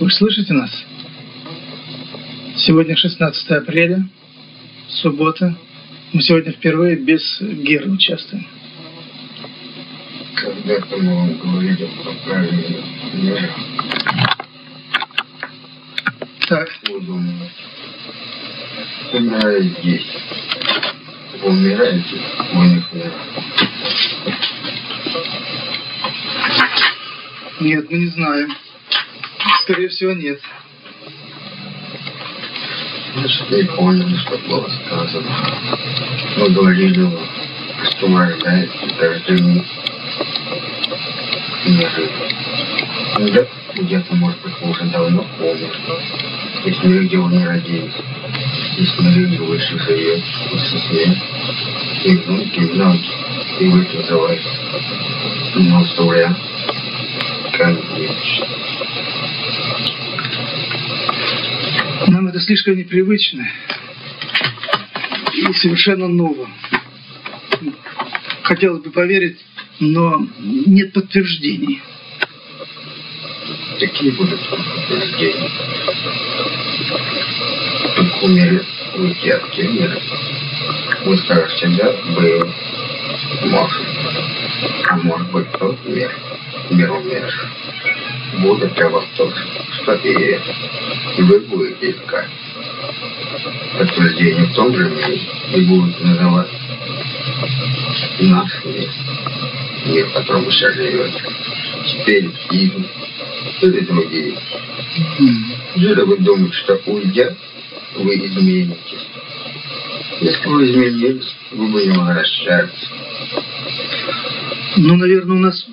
Вы слышите нас? Сегодня 16 апреля, суббота. Мы сегодня впервые без Геры участвуем. Когда-то мы вам говорили про правильную меру. Так. Вы умирая здесь, вы умираете в иных мирах. Нет, мы не знаем. Скорее всего, нет. Значит, не поняли, что было сказано. Мы говорили что вы рождаете каждый миг миры. Да, где-то, может быть, вы уже давно помните. Есть мир, где вы не родились. Есть мир, где вы еще живете, после смерти. И внуки, и внуки. И вы это называете. Множество вариантов. Как вечно. Это слишком непривычно и совершенно ново. Хотелось бы поверить, но нет подтверждений. Какие будут подтверждения? Только умерли уйти от те мира. Вы скажете, да, был, может. А может быть тот мир, мир умерших, будет для вас тоже, что и вы будете искать подтверждение в том же мире и будете называть наш мир, мир, в котором вы сейчас живете. Фильм или другие. Или вы думаете, что уйдя, вы изменитесь. Если вы изменились, вы бы не возвращались. Ну, наверное, у нас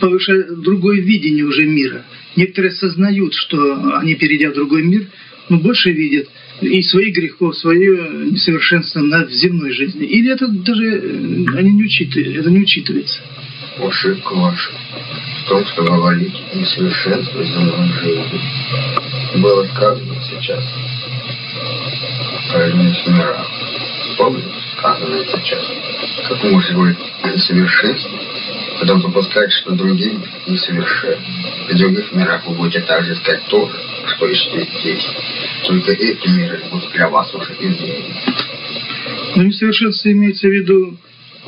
повышает другое видение уже мира. Некоторые сознают, что они, перейдя в другой мир, ну, больше видят и своих грехов, свое несовершенство на земной жизни. Или это даже э, они не учитывают, это не учитывается. Ошибка ваша в том, что говорите несовершенство земной жизни. Было сказано сейчас про иных мирах. Помните, сказано сейчас. Как вы можете говорить о несовершенстве, потом допускать, что другие несовершенны. В других мирах вы будете также искать то что ищете здесь. Только эти миры будут для вас уже изменены. Но несовершенство имеется в виду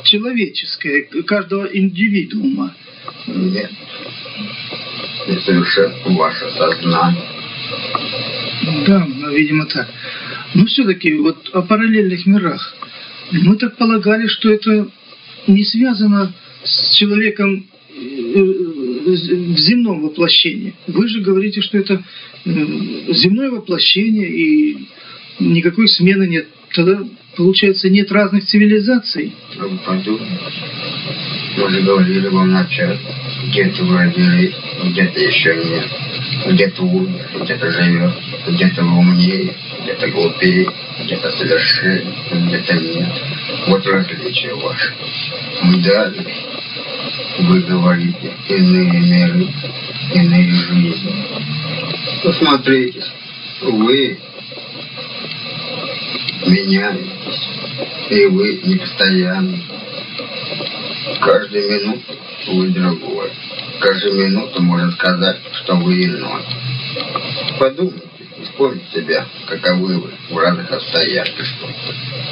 человеческое, каждого индивидуума. Нет. Несовершенство ваше сознание. Да, ну, видимо так. Но все-таки вот о параллельных мирах. Мы так полагали, что это не связано с человеком э, в земном воплощении. Вы же говорите, что это э, земное воплощение и никакой смены нет. Тогда, получается, нет разных цивилизаций. Вы подумайте. Мы же говорили вам вначале. Где-то вы родились, где-то еще нет. Где-то умер, где-то живет, где-то умнее, где-то глупее, где-то совершеннее, где-то нет. Вот различие ваше. Далее вы говорите иные миры, иные жизни. Посмотрите, вы меняетесь, и вы не постоянны. Каждую минуту вы другой. Каждую минуту можно сказать, что вы иной. Подумайте, вспомните себя, каковы вы в разных обстоятельствах.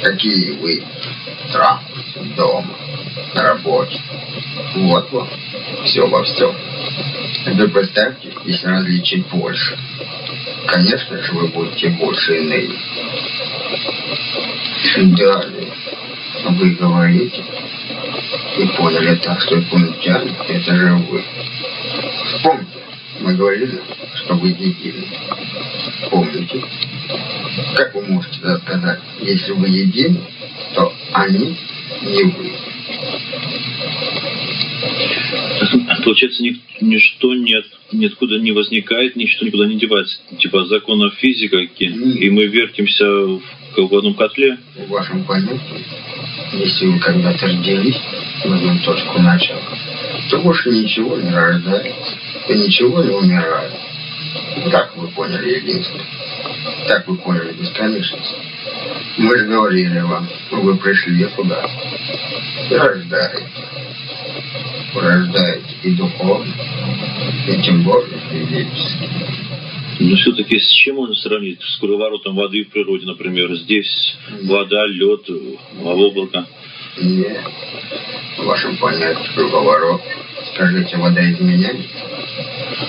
Какие вы в транспорте, дома, на работе. Вот вам. Все во всем. Вы представьте, если различий больше. Конечно же, вы будете больше иные. Далее. Вы говорите, и поняли так, что инопланетяне — это же вы. Вспомните, мы говорили, что вы едины. Помните? Как вы можете это сказать? Если вы едины, то они не вы. Получается, ни, ничто нет, ниоткуда не возникает, ничто никуда не девается. Типа законов физики, и мы вертимся в, в одном котле. В вашем понятии, если вы когда-то родились в одну точку начала, то больше ничего не рождается, и ничего не умирает. Так вы поняли единство. Так вы поняли бесконечность. Мы же говорили вам, вы пришли сюда и рождаете и духовно, и тем более физически. Но все-таки с чем можно сравнить? С круговоротом воды в природе, например. Здесь вода, лед, а облако. Нет. В вашем понятии круговорот. Скажите, вода изменяется?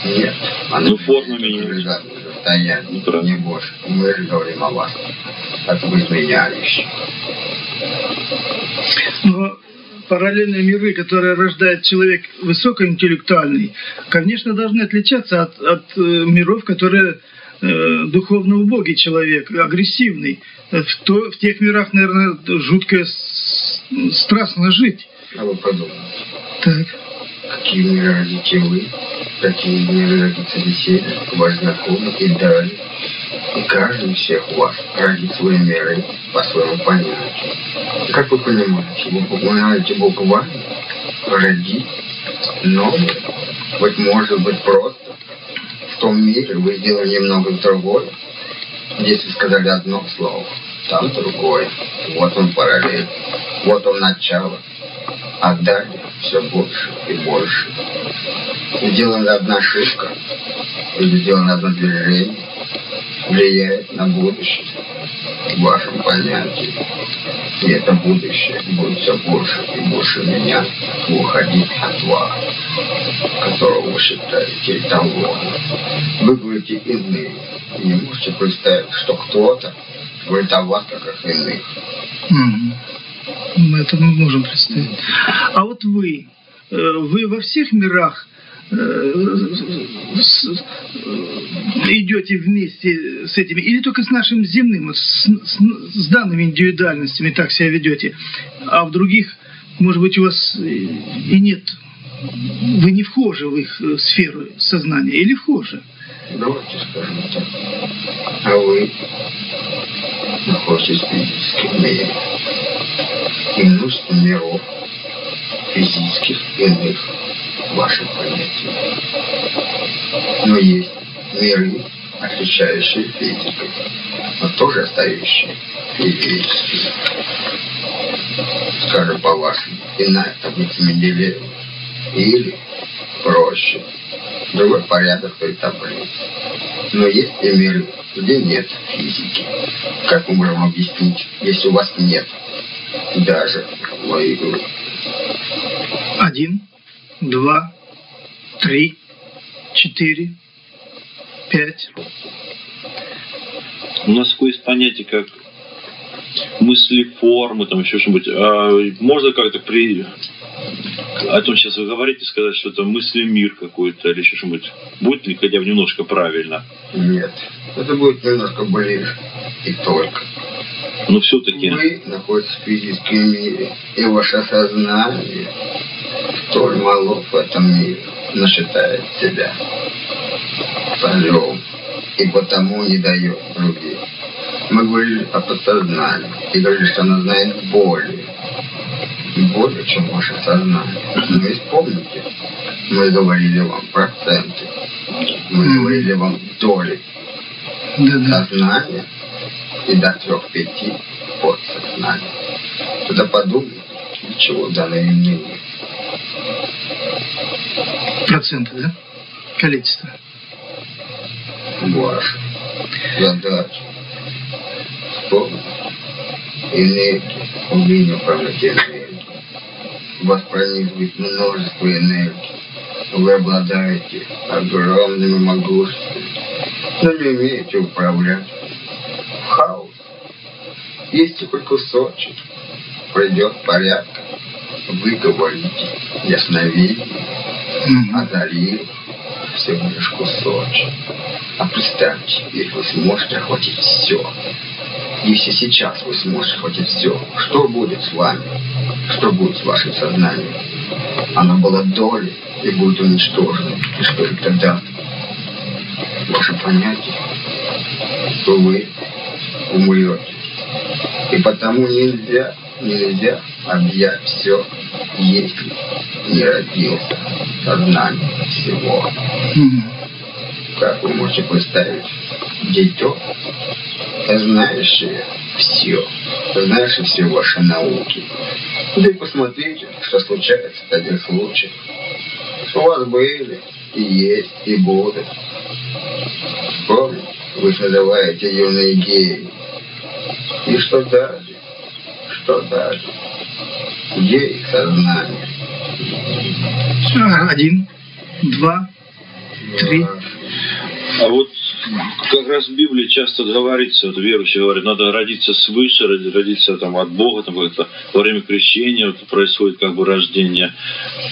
Нет. Она ну, форма меняется. Состояние, ну, не больше. Мы же говорим о вас. Как вы изменяющие. Но параллельные миры, которые рождает человек высокоинтеллектуальный, конечно, должны отличаться от, от э, миров, которые э, духовно убогий человек, агрессивный. В, то, в тех мирах, наверное, жутко страстно жить. А вы подумайте. Так. Какие миры родите вы, какие миры родит собеседник, ваш знакомый и далее. И каждый всех вас родит свои меры по своему понятию. Как вы понимаете, вы понимаете буквально родить новое, быть может быть просто. В том мире вы сделали немного другое. Вы сказали одно слово, там другое. Вот он параллель, вот он начало. А далее все больше и больше. Сделана одна ошибка или сделано одно движение, влияет на будущее в вашем понятии. И это будущее будет все больше и больше меня уходить от вас, которого вы считаете эталоном. Вы говорите иные. Не можете представить, что кто-то говорит о вас как о иных. Мы это мы можем представить. А вот вы, э, вы во всех мирах Э, идете вместе с этими, или только с нашим земным, с, с, с данными индивидуальностями так себя ведете, а в других, может быть, у вас и нет, вы не вхожи в их э, сферу сознания, или вхожи? Давайте скажем так. А вы находитесь в множество миров физических иных вашем понятии. Но есть миры, отличающие физикой, но тоже остающие физическими. Скажем по-вашему, иная таблица Менделеева. Или проще, другой порядок той таблицы. Но есть и миры, где нет физики. Как мы можем объяснить, если у вас нет даже логики? Один два, три, четыре, пять. У нас такое есть понятие, как мысли формы, там еще что-нибудь. А можно как-то при... О том сейчас вы говорите, сказать, что это мысли мир какой-то или еще что-нибудь. Будет ли хотя бы немножко правильно? Нет. Это будет немножко ближе. И только. Но все-таки... Вы находитесь в физическом мире, и ваше сознание столь мало в этом мире, но считает себя царем и потому не дает другим. Мы говорили о подсознании и говорили, что оно знает более, более, чем ваше сознание. Но ведь помните, мы говорили вам проценты, мы говорили вам доли сознания и до трех-пяти подсознания. Тогда подумайте, для чего данное мнение Проценты, да? Количество. Ваша задача. Вспомнить. Энергия, умение управлять энергией. Вас пронизывает множество энергии. Вы обладаете огромными могуществами, но не умеете управлять. Хаос. Есть хоть кусочек, придет порядок. Вы говорите ясновидение, одарил всего лишь кусочек. А представьте, если вы сможете охватить все, если сейчас вы сможете охватить все, что будет с вами? Что будет с вашим сознанием? Оно было долей и будет уничтожено. И что же тогда? Ваше понятие, что вы умрете. И потому нельзя, нельзя объять все, если не родился сознание всего. Как вы можете представить дитё, знающее все, знающее все ваши науки. Да и посмотрите, что случается в таких случаях. У вас были, и есть, и будут Помните, вы их называете юные геи. И что дальше? Что дальше? Где их сознание? Один, два, три. А вот как раз в Библии часто говорится, вот верующие говорят, надо родиться свыше, родиться там от Бога, там как-то во время крещения вот, происходит как бы рождение.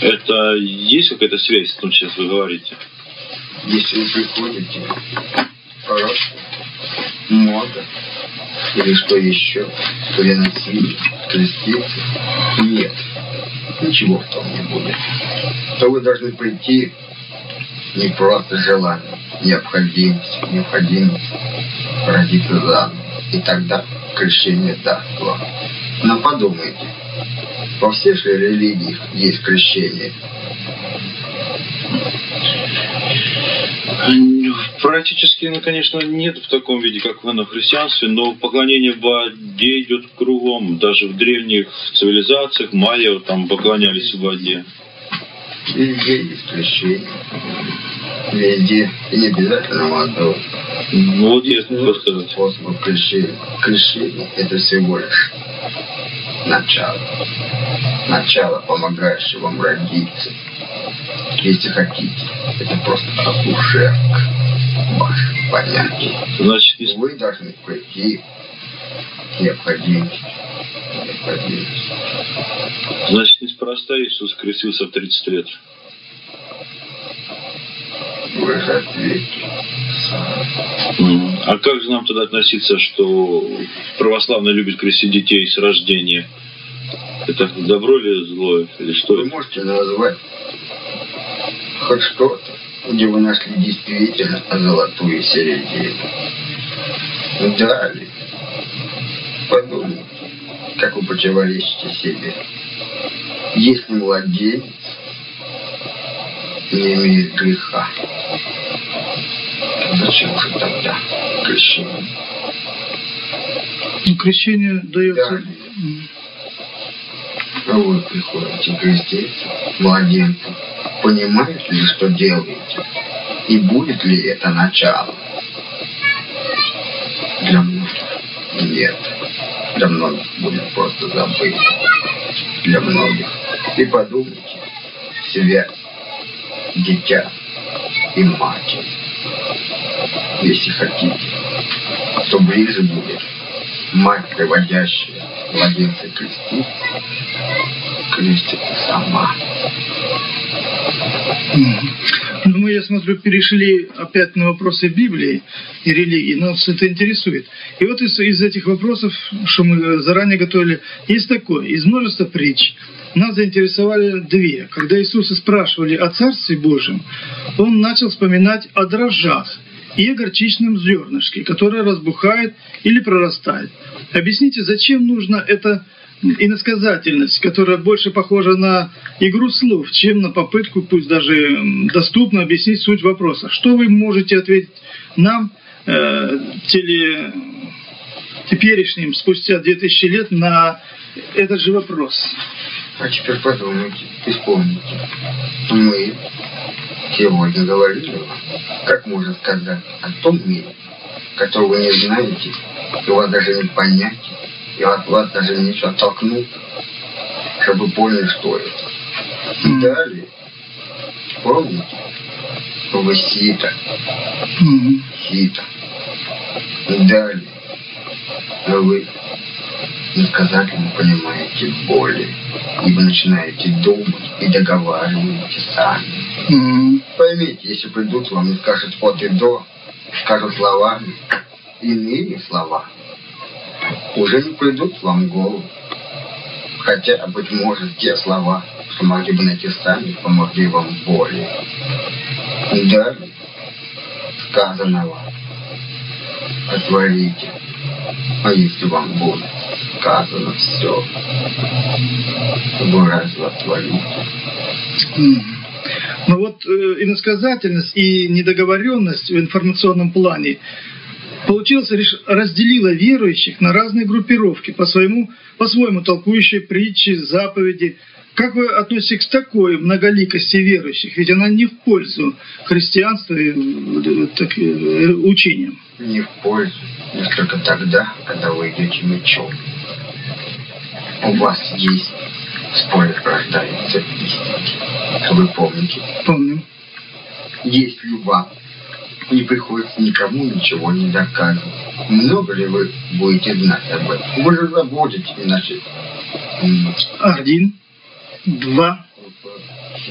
Это есть какая-то связь с том, что сейчас вы говорите? Если вы приходите, просто мода или что еще, переносить, креститься, нет, ничего в том не будет. То вы должны прийти не просто желание, необходимость, необходимость родиться заново. И тогда крещение даст вам. Но подумайте, во всех же религиях есть крещение. Практически, ну, конечно, нет в таком виде, как в христианстве, но поклонение воде идет кругом. Даже в древних цивилизациях майя там поклонялись воде. Везде есть крещение. Везде. И не обязательно водой. Ну, вот есть просто... Способ крещения. Крещение – это всего лишь начало. Начало, помогающее вам родиться. Если хотите, это просто акушерка. Ваше понятие. Значит, не... Вы должны пройти необходимость. Значит, неспроста Иисус крестился в 30 лет. Вы же ответите. А как же нам тогда относиться, что православные любят крестить детей с рождения? Это добро или зло? Или что Вы это? можете назвать хоть что-то, где вы нашли действительно золотую середину. Далее, подумайте, как вы противоречите себе. Если младенец не имеет греха, зачем же тогда крещение? Ну, крещение дается... Да. А вы приходите креститься младенцем, понимаете ли, что делаете? И будет ли это начало? Для многих нет. Для многих будет просто забыть. Для многих. И подумайте, связь дитя и матери. Если хотите, то ближе будет мать, приводящая младенца креститься, крестится сама. Ну, мы, я смотрю, перешли опять на вопросы Библии и религии. Нас это интересует. И вот из, из этих вопросов, что мы заранее готовили, есть такое. Из множества притч нас заинтересовали две. Когда Иисуса спрашивали о Царстве Божьем, Он начал вспоминать о дрожжах и о горчичном зернышке, которое разбухает или прорастает. Объясните, зачем нужно это иносказательность, которая больше похожа на игру слов, чем на попытку, пусть даже доступно объяснить суть вопроса. Что вы можете ответить нам, э, теле, теперешним, спустя 2000 лет, на этот же вопрос? А теперь подумайте вспомните. Мы сегодня говорили вам, как можно сказать о том мире, который вы не знаете, и у вас даже не понять, и от вас даже нечего оттолкнуть, чтобы поняли, что это. И далее, помните, вы сито, сито. И далее, но вы иносказательно понимаете боли, и вы начинаете думать и договариваете сами. Поймите, если придут вам и скажут от и до, скажут словами, иные слова, уже не придут вам в голову. Хотя, быть может, те слова, что могли бы найти сами, помогли вам более. Далее сказано вам, отворите, а если вам будет сказано все, вы разве отворите? Но вот э, иносказательность и недоговоренность в информационном плане получилось лишь разделила верующих на разные группировки, по своему, по-своему толкующие притчи, заповеди, Как вы относитесь к такой многоликости верующих? Ведь она не в пользу христианства и э, так, э, учениям. Не в пользу, только тогда, когда вы идете мечом. У вас есть споры рождается истинки. Вы помните? Помним. Если вам не приходится никому ничего не доказывать, много ли вы будете знать об этом? Вы же забудете, иначе... Один, два,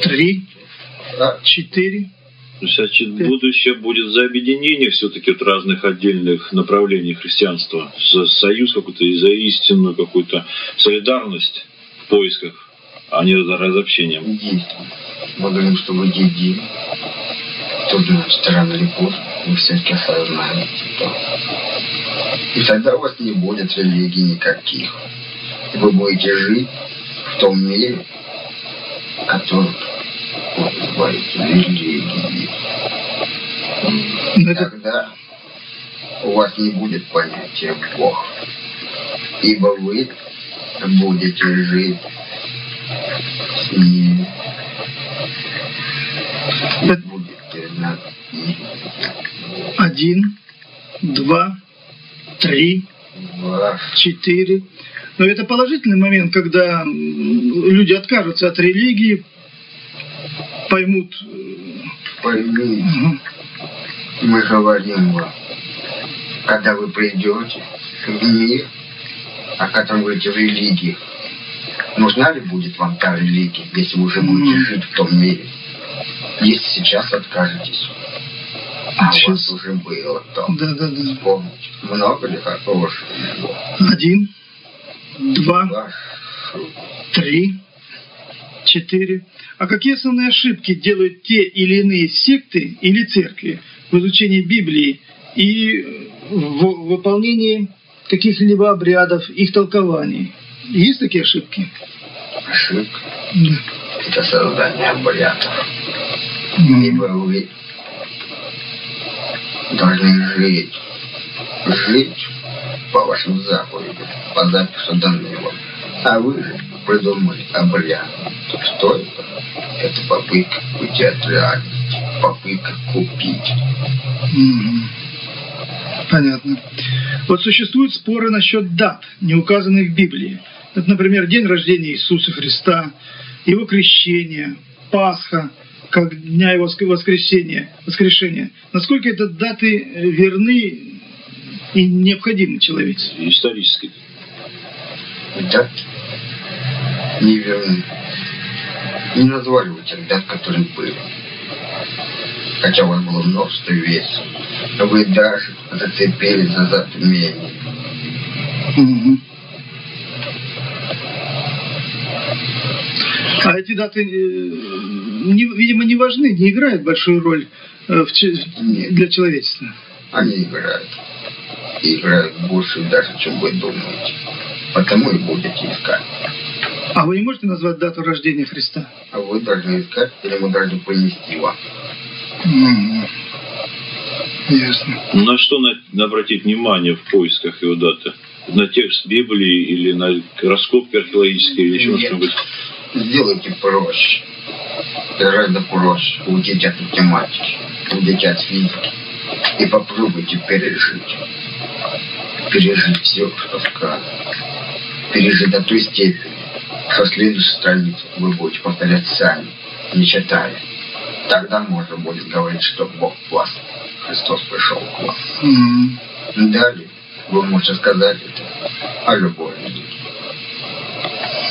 три, четыре. Значит, будущее будет за объединение все-таки от разных отдельных направлений христианства. За союз какой-то и за истинную какую-то солидарность в поисках, а не за разобщением. Есть. Мы говорим, что вы едины. Значит, рано или поздно все-таки осознаете то. И тогда у вас не будет религий никаких. Вы будете жить в том мире, который называется религией. Это... Тогда у вас не будет понятия Бог. Ибо вы будете жить с ним. И будете знать их. Один, два, три, четыре. Но это положительный момент, когда люди откажутся от религии, поймут. мгм. мы говорим вам, когда вы придете в мир, о котором говорите в религии, нужна ли будет вам та религия, если вы уже будете жить в том мире? Если сейчас откажетесь, Сейчас. вас уже было то. Да, да, да. Помните, много ли хорошего было? Один, два, три, четыре. А какие основные ошибки делают те или иные секты или церкви в изучении Библии и в выполнении каких-либо обрядов, их толкований? Есть такие ошибки? ошибка Да. – это создание обрядов. Ибо вы должны жить, жить по вашим заповедям, по запису данной вам. А вы же придумали обряд. Что это? Это попытка уйти от реальности, попытка купить. Мгм. Понятно. Вот существуют споры насчет дат, не указанных в Библии. Это, например, день рождения Иисуса Христа, его крещение, Пасха, как дня его ск- воскресения, воскрешения. Насколько это даты э, верны и необходимы человечеству? Исторически. Да? Неверно. Не назвали вы тех дат, которые были. Хотя у вас было множество весов. Вы даже зацепились за затмение. Мгм. А эти даты, э, не- видимо, не важны, не играют большую роль э, в для человечества. Они играют. И играют больше даже, чем вы думаете. Потому и будете искать. А вы не можете назвать дату рождения Христа? А вы должны искать, или мы должны принести вам. Ясно. На что на- обратить внимание в поисках его даты? На текст Библии или на раскопки археологические или еще что-нибудь? Сделайте проще. Гораздо проще. Уйдите от математики. Уйдите от физики. И попробуйте пережить. Пережить все, что сказано. Пережить до той степени, что следующую страницу вы будете повторять сами, не читая. Тогда можно будет говорить, что Бог в вас. Христос пришел к вам. Мгм. Далее вы можете сказать это о любой религии.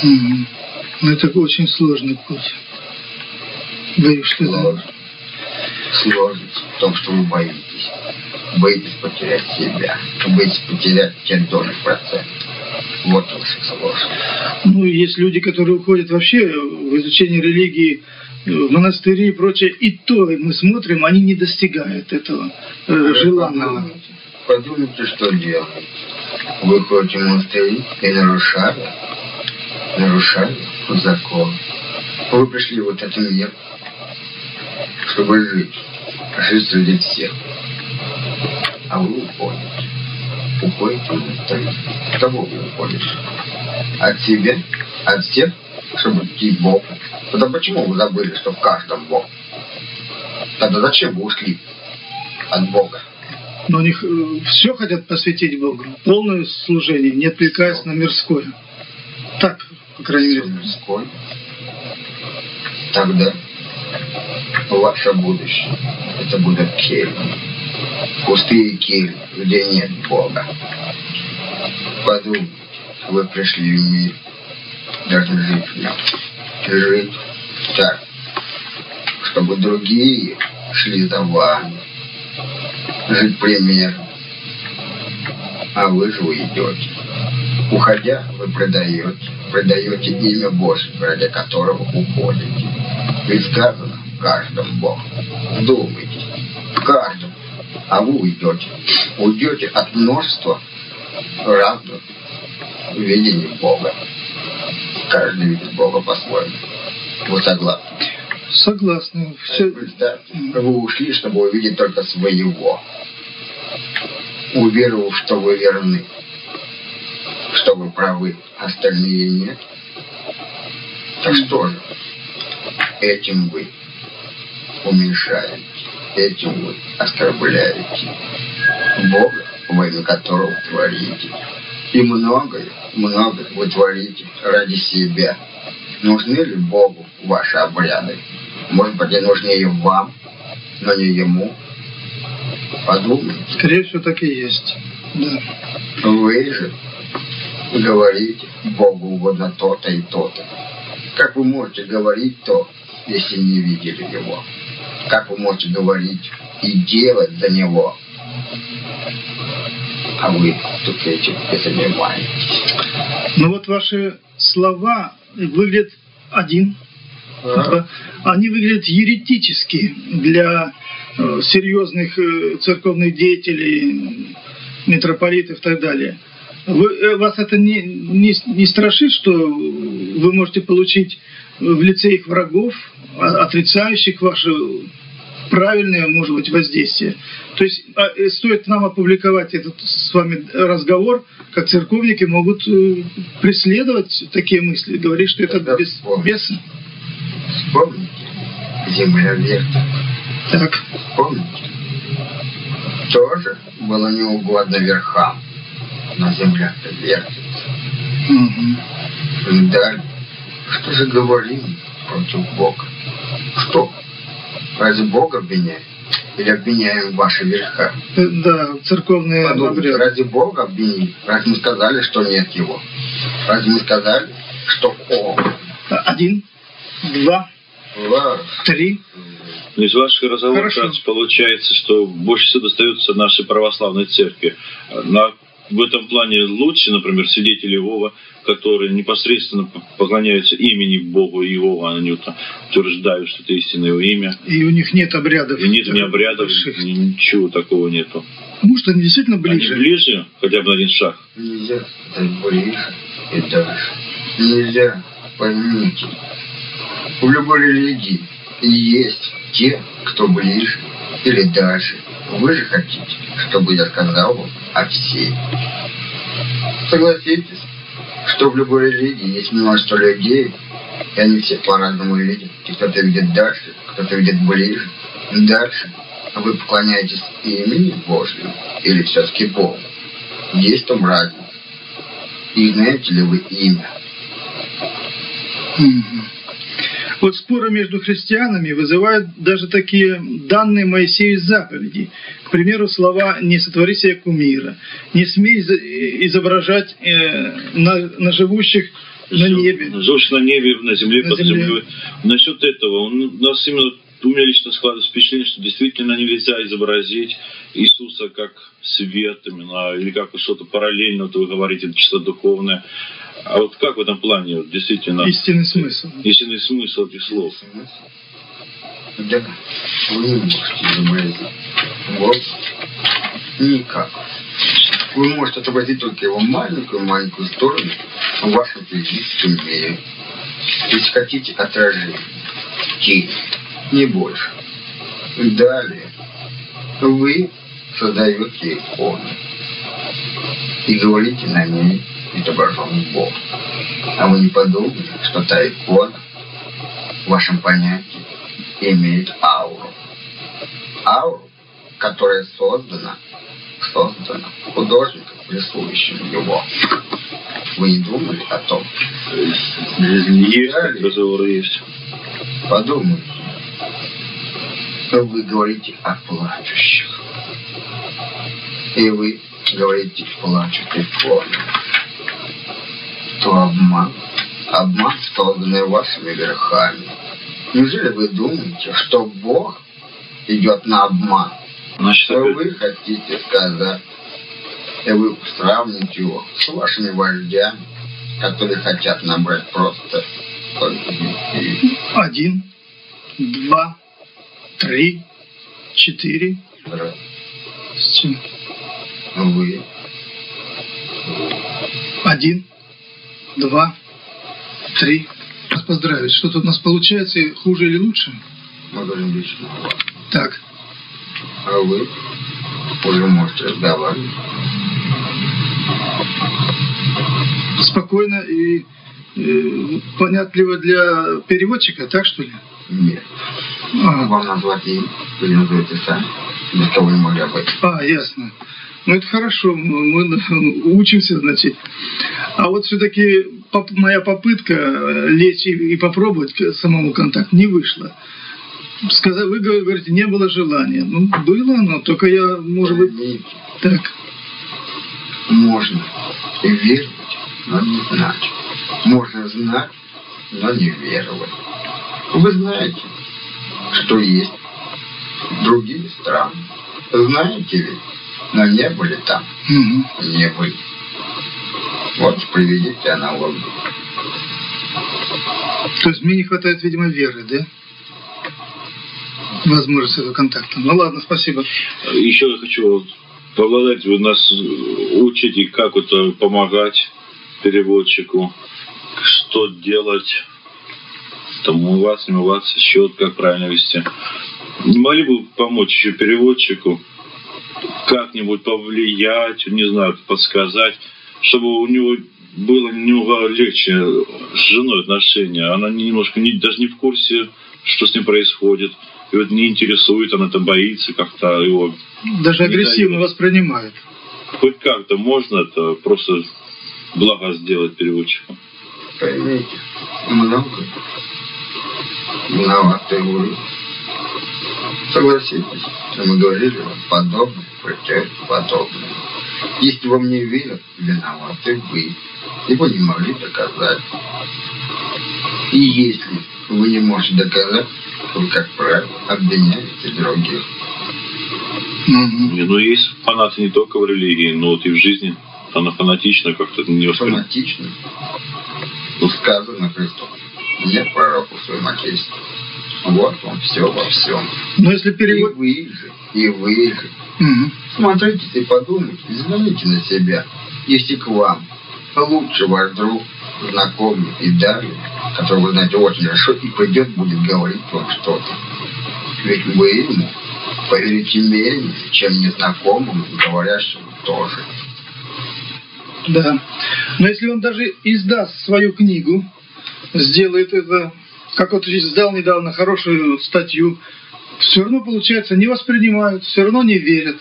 Мгм. Ну, это очень сложный путь. Боюсь, что да. Сложность. В том, что вы боитесь. Боитесь потерять себя. Боитесь потерять те доли процентов. Вот ваша сложность. Ну, есть люди, которые уходят вообще в изучение религии, э, в монастыри и прочее, и то мы смотрим, они не достигают этого э, желанного. Подумайте, что делаете. Вы ходите в монастырь и нарушали, нарушали закон. Вы пришли в вот этот мир, чтобы жить, жить среди всех. А вы уходите. Уходите. От кого вы уходите? От себя? От всех? чтобы идти к Богу. Тогда почему вы забыли, что в каждом Бог? Тогда зачем вы ушли от Бога? Но они э, все хотят посвятить Богу. Полное служение, не отвлекаясь на мирское. Так, по крайней мере. мирское. Тогда ваше будущее это будет кельи. Пустые кельи, где нет Бога. Подумайте, вы пришли в мир, должны жить в. Жить так, чтобы другие шли за вами. Жить примерно. А вы же уйдете. Уходя, вы предаете, предаете имя Божье, ради которого уходите. Ведь сказано, каждом Бог. Думайте, в каждом. А вы уйдете. Уйдете от множества разных видений Бога. Каждый видит Бога по-своему. Вы согласны? Согласны. Все... Вы ушли, чтобы увидеть только своего. Уверовав, что вы верны, что вы правы, остальные нет. Так что же, этим вы уменьшаете, этим вы оскорбляете Бога, во имя которого творите. И многое, многое вы творите ради себя. Нужны ли Богу ваши обряды? Может быть, они нужнее вам, но не ему. Подумайте. Скорее всего, так и есть. Да. Вы же говорите Богу угодно то-то и то-то. Как вы можете говорить то, если не видели его? Как вы можете говорить и делать за него? А вы тут этим не занимаетесь. Но вот ваши слова выглядят один, два, они выглядят еретически для э, серьезных э, церковных деятелей, митрополитов и так далее. Вы, э, вас это не, не, не страшит, что вы можете получить в лице их врагов, а- отрицающих ваше правильное, может быть, воздействие. То есть а, э, стоит нам опубликовать этот с вами разговор, как церковники могут э, преследовать такие мысли, говорить, что это Это без, бесы. Вспомните, земля вертится. Так. Помните? Тоже было неугодно верхам, но земля-то вертится. Мгм. Далее, что же говорим против Бога? Что? Разве Бога обвиняем? Или обвиняем ваши верха? Э, Да, церковные Подумайте, разве Бога обвинить? Разве мы сказали, что нет Его? Разве мы сказали, что Он? Один, два, Вас, три. Ну, из ваших разговоров Хорошо. получается, что больше всего достается нашей православной церкви. На, в этом плане лучше, например, свидетели Иова, которые непосредственно поклоняются имени Богу Иова, они там утверждают, что это истинное его имя. И у них нет обрядов. И нет ни обрядов, больших. ни- ничего такого нету. Может, они действительно ближе. Они ближе, хотя бы на один шаг. нельзя ближе и дальше. Нельзя, поймите. В любой религии есть те, кто ближе или дальше. Вы же хотите, чтобы я сказал вам о всей. Согласитесь, что в любой религии есть множество людей, и они все по-разному видят. И кто-то видит дальше, кто-то видит ближе. Дальше вы поклоняетесь имени Божьему или все-таки Богу. Есть там разница. И знаете ли вы имя? Мгм. Вот споры между христианами вызывают даже такие данные Моисею из заповедей. К примеру, слова «не сотвори себе кумира», «не смей из- изображать э, на, на живущих на небе». Живущих на небе, на земле, На под земле. землей. Насчет этого, он- у нас именно у меня лично складывается впечатление, что действительно нельзя изобразить Иисуса как свет именно, или как что-то параллельно, вот вы говорите, чисто духовное. А вот как в этом плане вот, действительно Истинный смысл. истинный смысл этих слов? Да, вы не можете изобразить. Вот. Никак. Вы можете отобразить только его маленькую-маленькую сторону в вашем физическом мире. Если хотите отражение, тень, не больше. Далее, вы создаете икону и говорите на ней отображен Бог. А вы не подумали, что та икона в вашем понятии имеет ауру? Ауру, которая создана, создана художником, рисующим его. Вы не думали о том? Есть, разговор есть. Подумайте. Вы говорите о плачущих. И вы говорите, плачут иконы. То обман. Обман, созданный вашими верхами. Неужели вы думаете, что Бог идет на обман? Значит, Что опять- вы хотите сказать? И вы сравните его с вашими вождями, которые хотят набрать просто только детей. Один, два, три, четыре. Здравствуйте. Вы Один, два, три. Поздравить. Что тут у нас получается? и Хуже или лучше? о вас. Так, А вы уже можете разговаривать. спокойно и э, понятливо для переводчика, так что ли? Нет. А, Вам назвать вы не назовете сами. Без того не могли быть. а, ясно. Ну, это хорошо, мы учимся, значит. А вот все-таки моя попытка э, лечь и, и попробовать самому контакт не вышла. Сказа- Вы говорите, не было желания. Ну, было оно, только я, может быть, так. Можно и веровать, но не знать. Можно знать, но не веровать. Вы знаете, что есть другие страны. Знаете ведь, но не были там. Мгм. Не были. Вот приведите аналогию. То есть мне не хватает, видимо, веры, да? Возможность этого контакта. Ну ладно, спасибо. Еще я хочу поблагодарить, вы нас учите, как это помогать переводчику, что делать, там умываться, не умываться, счет, как правильно вести. Не могли бы помочь еще переводчику как-нибудь повлиять, не знаю, подсказать, чтобы у него было немного легче с женой отношения. Она немножко не, даже не в курсе, что с ним происходит. И вот не интересует, она там боится как-то его Даже Не агрессивно дает. воспринимает. Хоть как-то можно это просто благо сделать переводчику. Поймите, много виноваты вы. Согласитесь, мы говорили вам подобное, против подобное. Если вам не верят, виноваты вы. И вы не могли доказать. И если вы не можете доказать, вы, как правило, обвиняете других. Не, Ну, есть фанаты не только в религии, но вот и в жизни. Она фанатично как-то не. Фанатично. Ну, сказано Христу. Нет пророку в своем отечестве. Вот вам все во всем. Но если И перевод... вы же, и вы же. Мгм. Смотрите и подумайте, взгляните на себя. Если к вам лучше ваш друг, знакомый и далее, которого вы знаете очень хорошо, и придет, будет говорить вам что-то. Ведь вы ему поверите менее, чем незнакомому, говорящему тоже. Да. Но если он даже издаст свою книгу, сделает это, как вот издал недавно хорошую статью, все равно, получается, не воспринимают, все равно не верят.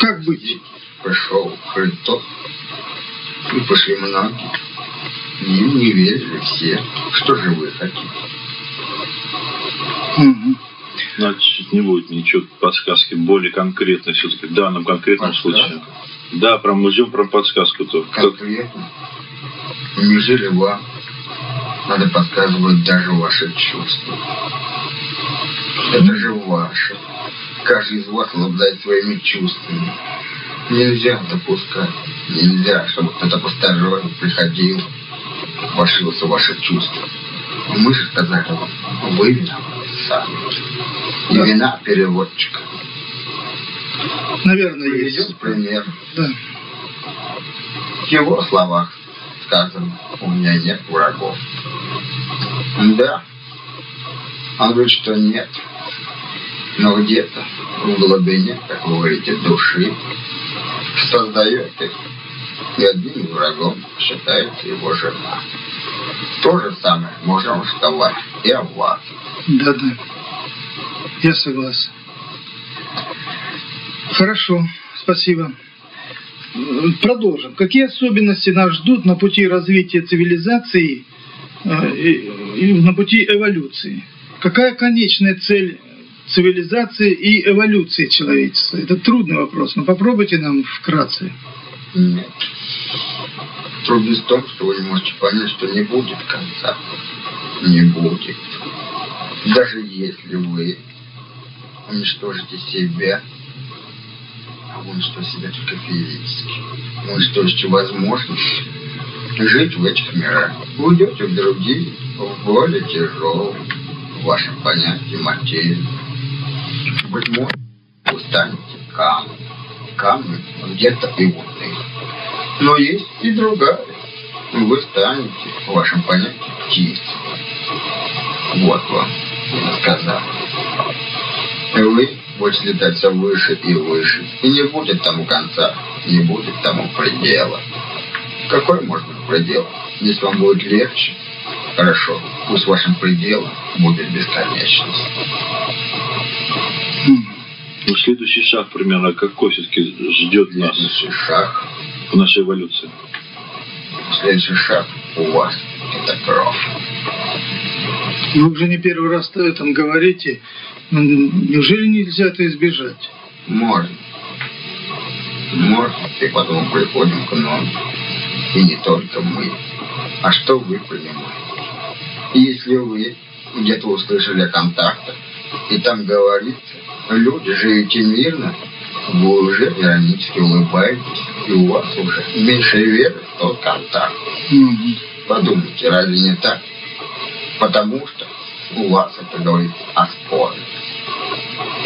Как быть? Пришел Христос, и пошли многие. Им не верили все. Что же вы хотите? Мгм. Значит, не будет ничего подсказки более конкретной все-таки в данном конкретном Подсказка? случае. Да, прям мы ждем про подсказку-то. Как- конкретно. Неужели вам надо подсказывать даже ваши чувства? Это же ваше. Каждый из вас обладает своими чувствами. Нельзя допускать. Нельзя, чтобы кто-то посторонний приходил, вошился в ваши чувства. Мы же сказали вам, вы виноваты сами. И Да. вина переводчика. Наверное, есть. Приведет пример. Да. В его словах сказано, у меня нет врагов. Да, он говорит, что нет. Но где-то в глубине, как вы говорите, души создает их. И одним врагом считается его жена. То же самое можно сказать и о вас. Да-да. Я согласен. Хорошо, спасибо. Продолжим. Какие особенности нас ждут на пути развития цивилизации, э, на пути эволюции? Какая конечная цель цивилизации и эволюции человечества? Это трудный вопрос, но попробуйте нам вкратце. Нет. Трудность в том, что вы не можете понять, что не будет конца. Не будет. Даже если вы уничтожите себя, а вы уничтожите себя только физически, вы уничтожите возможность жить в этих мирах. Вы уйдете в другие, в более тяжелые, в вашем понятии материи. Вы станете камнем. Камни где-то и вот Но есть и другая. Вы станете, в вашем понятии, птицей. Вот вам сказал. Вы будете летать все выше и выше. И не будет тому конца, не будет тому предела. Какой может предел? Если вам будет легче, хорошо, пусть вашим пределом будет бесконечность. Ну, следующий шаг примерно какой все-таки ждет нас? Следующий шаг. В нашей эволюции. Следующий шаг у вас – это кровь. Вы уже не первый раз об этом говорите. Неужели нельзя это избежать? Можно. Можно. И потом приходим к нам. И не только мы. А что вы понимаете? Если вы где-то услышали о контактах, и там говорится, люди, живете мирно, вы уже иронически улыбаетесь, и у вас уже меньше веры в тот контакт. Подумайте, разве не так? Потому что у вас это говорит о споре.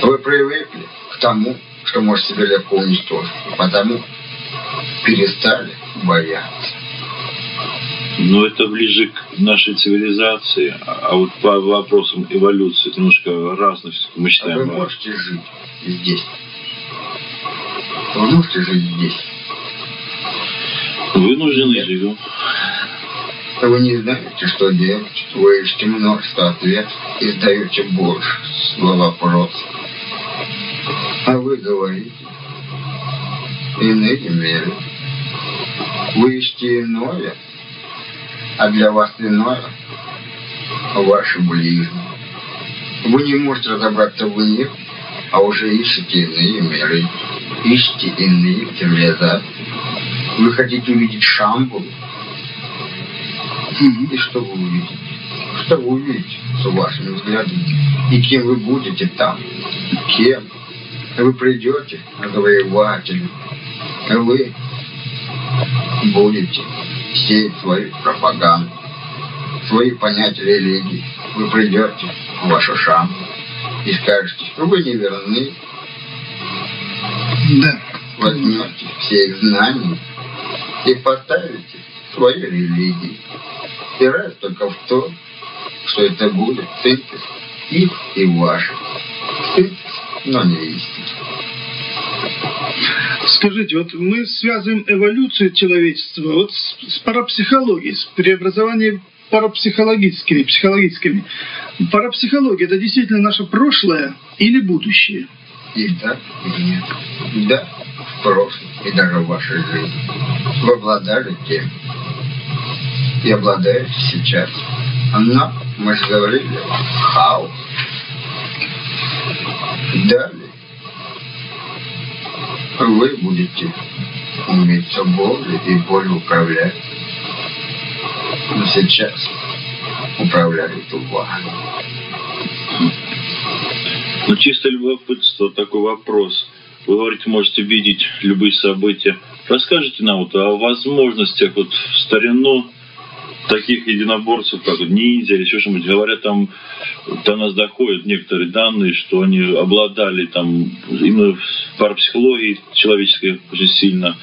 Вы привыкли к тому, что может себя легко уничтожить, потому перестали бояться. Но это ближе к нашей цивилизации, а вот по вопросам эволюции это немножко разных мы считаем. А вы можете жить здесь. Вы можете жить здесь. Вынуждены живем. Вы не знаете, что делать. Вы ищете множество ответов и задаете больше вопросов. А вы говорите иные меры. Вы ищете иное, а для вас иное ваши ближние. Вы не можете разобраться в них, а уже ищете иные миры, ищете иные цивилизации. Вы хотите увидеть Шамбу, и что вы увидите? Что вы увидите с вашими взглядами? И кем вы будете там? Кем? Вы придете завоевателем. Вы будете сеять свою пропаганду, свои понятия религии. Вы придете в вашу шаму и скажете, что вы не верны. Да. Возьмете все их знания и поставите свою религию. И раз только в том, что это будет синтез их и ваших. Синтез, но не истина. Скажите, вот мы связываем эволюцию человечества вот с, с парапсихологией, с преобразованием парапсихологическими, психологическими. Парапсихология – это действительно наше прошлое или будущее? И да, и нет. Да, в прошлом и даже в вашей жизни. Вы обладали тем, и обладаете сейчас. Но мы же говорили хаос. Далее вы будете уметь более и более управлять. Но сейчас управляет вами. Ну, чисто любопытство, такой вопрос. Вы говорите, можете видеть любые события. Расскажите нам вот о возможностях вот в старину таких единоборцев, как ниндзя или еще что-нибудь, говорят, там до нас доходят некоторые данные, что они обладали там именно в парапсихологии человеческой очень сильно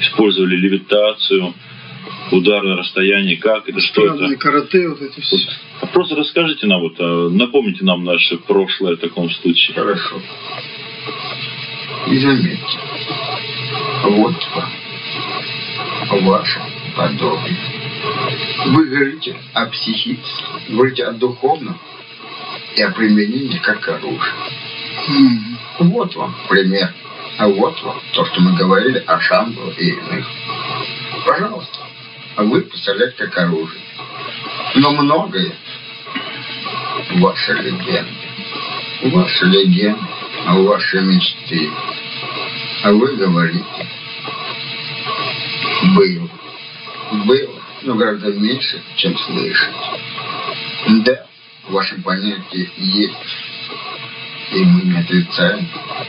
использовали левитацию, удар на расстоянии, как это, что это. карате, вот эти все. Вот, а просто расскажите нам, вот, а, напомните нам наше прошлое в таком случае. Хорошо. И заметьте, вот вам вашем подобии. Вы говорите о психике, говорите о духовном и о применении как оружие. Вот вам пример. А вот вам то, что мы говорили о Шамбу и иных. Пожалуйста, вы представляете как оружие. Но многое ваши легенды, ваши легенды, ваши мечты. А вы говорите, было, было, но гораздо меньше, чем слышать. Да, в вашем понятии есть и мы не отрицаем,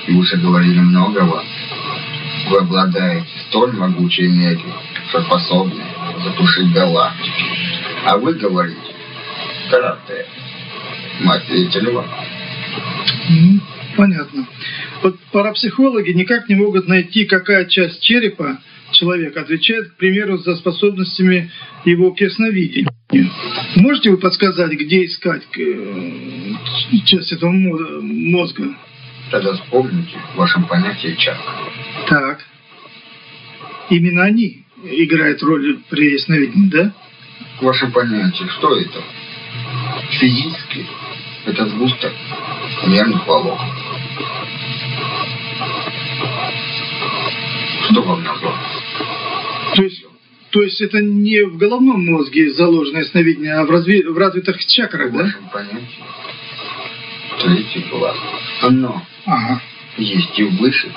и уже говорили много вас. Вы обладаете столь могучей энергией, что способны затушить галактики. А вы говорите, карате. Мы ответили вам. Понятно. Вот парапсихологи никак не могут найти, какая часть черепа человек отвечает, к примеру, за способностями его к ясновидению. Можете вы подсказать, где искать э, часть этого мозга? Тогда вспомните в вашем понятии чакр. Так. Именно они играют роль при ясновидении, да? В вашем понятии что это? Физически это сгусток нервных волокон. Что вам назвал? То есть, то есть это не в головном мозге заложенное сновидение, а в, разви... в развитых чакрах, да? В понятии. Третий глаз. Но ага. есть и выше,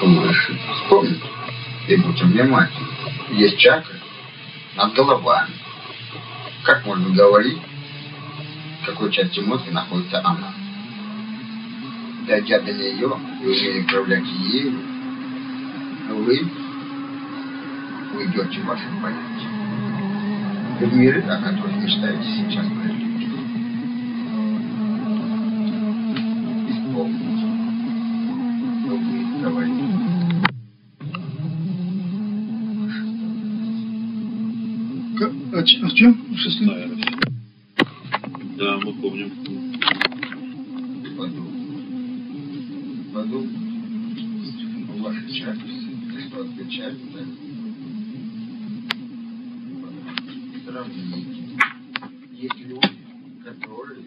выше. Вспомните и будьте внимательны. Есть чакры над головами. Как можно говорить, в какой части мозга находится она? Дойдя до нее и умея управлять ею, вы уйдете в вашем понятии. В миры, о которых мечтаете сейчас пролететь. Исполните. Но вы говорите. А, а чем? Шестая. Да, мы помним. Подумайте. Подумайте. В вашей части, что отвечает, да? Сравнить. Есть люди, которые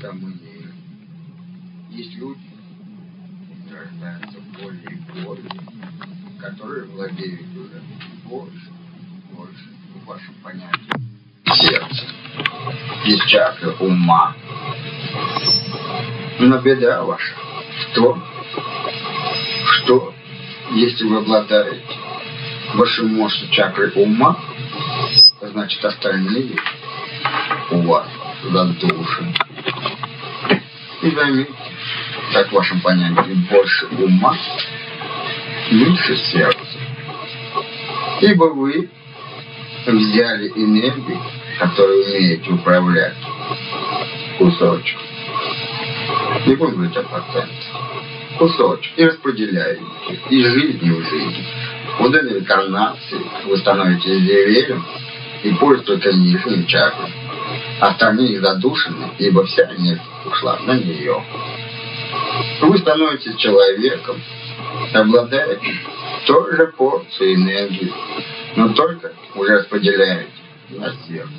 самые. Есть люди, рождаются более и которые владеют уже больше, больше в вашем сердца. Есть чакры ума. Но беда ваша в том, что если вы обладаете вашей мощью чакры ума, значит остальные у вас задушены. И заметьте, как в вашем понятии больше ума, меньше сердца. Ибо вы взяли энергию, которую умеете управлять, кусочек. Не будем говорить о процентах. Кусочек. И распределяете из жизни в жизнь. Этой инкарнации вы становитесь зверем, и пользуются нижним чакрам. Остальные задушены, ибо вся энергия ушла на нее. Вы становитесь человеком, обладаете той же порцией энергии, но только уже распределяете на сердце.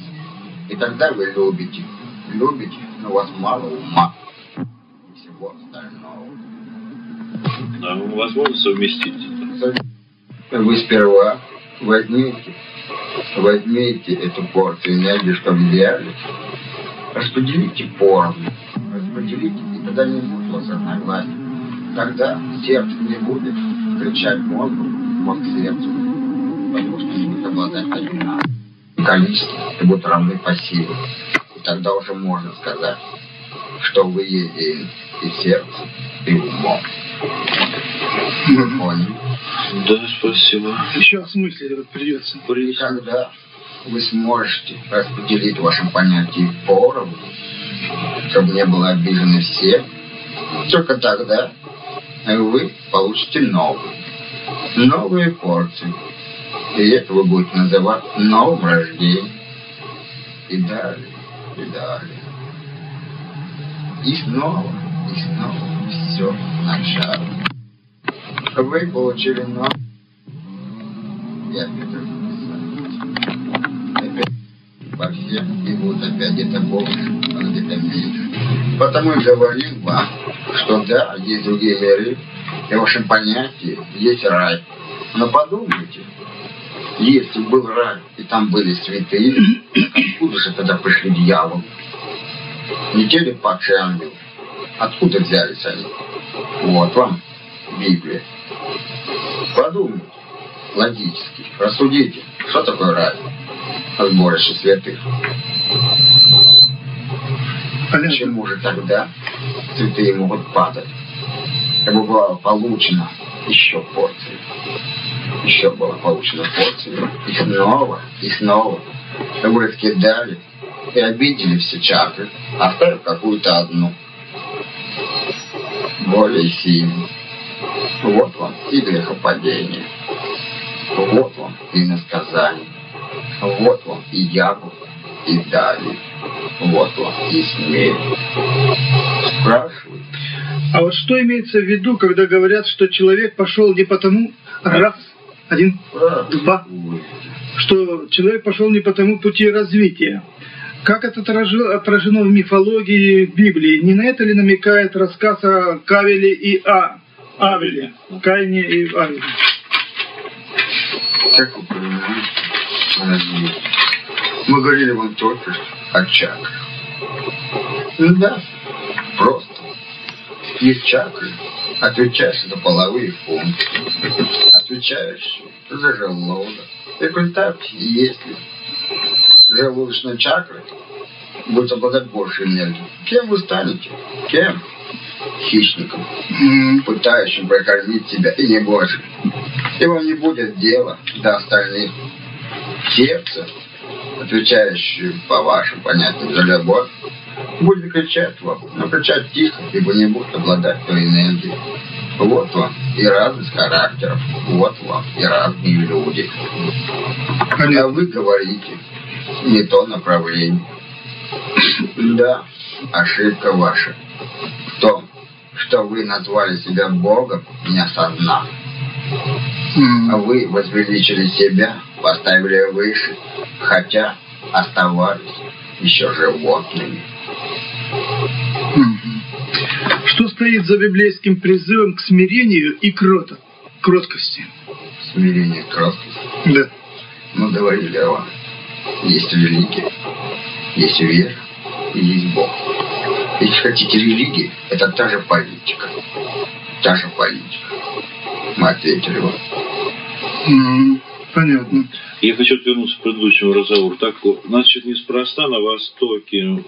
И тогда вы любите, любите, но у вас мало ума и всего остального. Да, возможно совместить. Вы сперва возьмите возьмите эту порцию энергии, что в идеале, распределите поровну, распределите, и тогда не будет вас разногласий. Тогда сердце не будет кричать мозгу, мозг сердцу, потому что не будет обладать одинаковым количеством, и будут равны по силе. И тогда уже можно сказать, что вы едины и сердцем, и умом. Вы поняли? Да, спасибо. Еще осмыслить придется. И когда вы сможете распределить в вашем понятии поровну, чтобы не было обижены все, только тогда вы получите новые, новые порции. И это вы будете называть новым рождением. И далее, и далее. И снова, и снова все начало вы получили но и опять Опять во всем и вот опять где-то меньше. Потому и говорим вам, что да, есть другие миры, и в вашем понятии есть рай. Но подумайте, если был рай, и там были святые, откуда же тогда пришли дьявол? Не те ли падшие ангелы? Откуда взялись они? Вот вам Библия. Подумайте логически, рассудите, что такое рай? Сборище святых. Почему же тогда святые могут падать? Чтобы было получено еще порция. Еще было получено порция. И снова, и снова. Чтобы раскидали и обидели все чакры, оставив какую-то одну. Более сильную. Вот вам и грехопадение. Вот вам и насказание. Вот вам и ягод, и дали. Вот вам и смерть. Спрашивают. А вот что имеется в виду, когда говорят, что человек пошел не потому, раз, один, два, что человек пошел не по тому пути развития. Как это отражено в мифологии Библии? Не на это ли намекает рассказ о Кавеле и а, Авеле? Каине и Авеле. Как вы понимаете? Мы говорили вам только о чакрах. Да, просто. Есть чакры, отвечающие за половые функции, отвечающие за желудок. Представьте, если желудочная чакра будет обладать большей энергией, кем вы станете? Кем? Хищником, пытающим прокормить себя и не больше. И вам не будет дела до остальных. Сердце, отвечающее по вашим понятиям за любовь, будет кричать вам, но кричать тихо, ибо не будет обладать той энергией. Вот вам и разность характеров, вот вам и разные люди. А вы говорите не то направление. Да, ошибка ваша что вы назвали себя Богом, не осознав. А вы возвеличили себя, поставили выше, хотя оставались еще животными. Что стоит за библейским призывом к смирению и крото, кроткости? Смирение и кроткость? Да. Мы говорили о. Есть религия, есть вера и есть Бог. Если хотите религии, это та же политика. Та же политика. Мы ответили вам. Mm, понятно. Я хочу вернуться к предыдущему разговору. Так, значит, неспроста на Востоке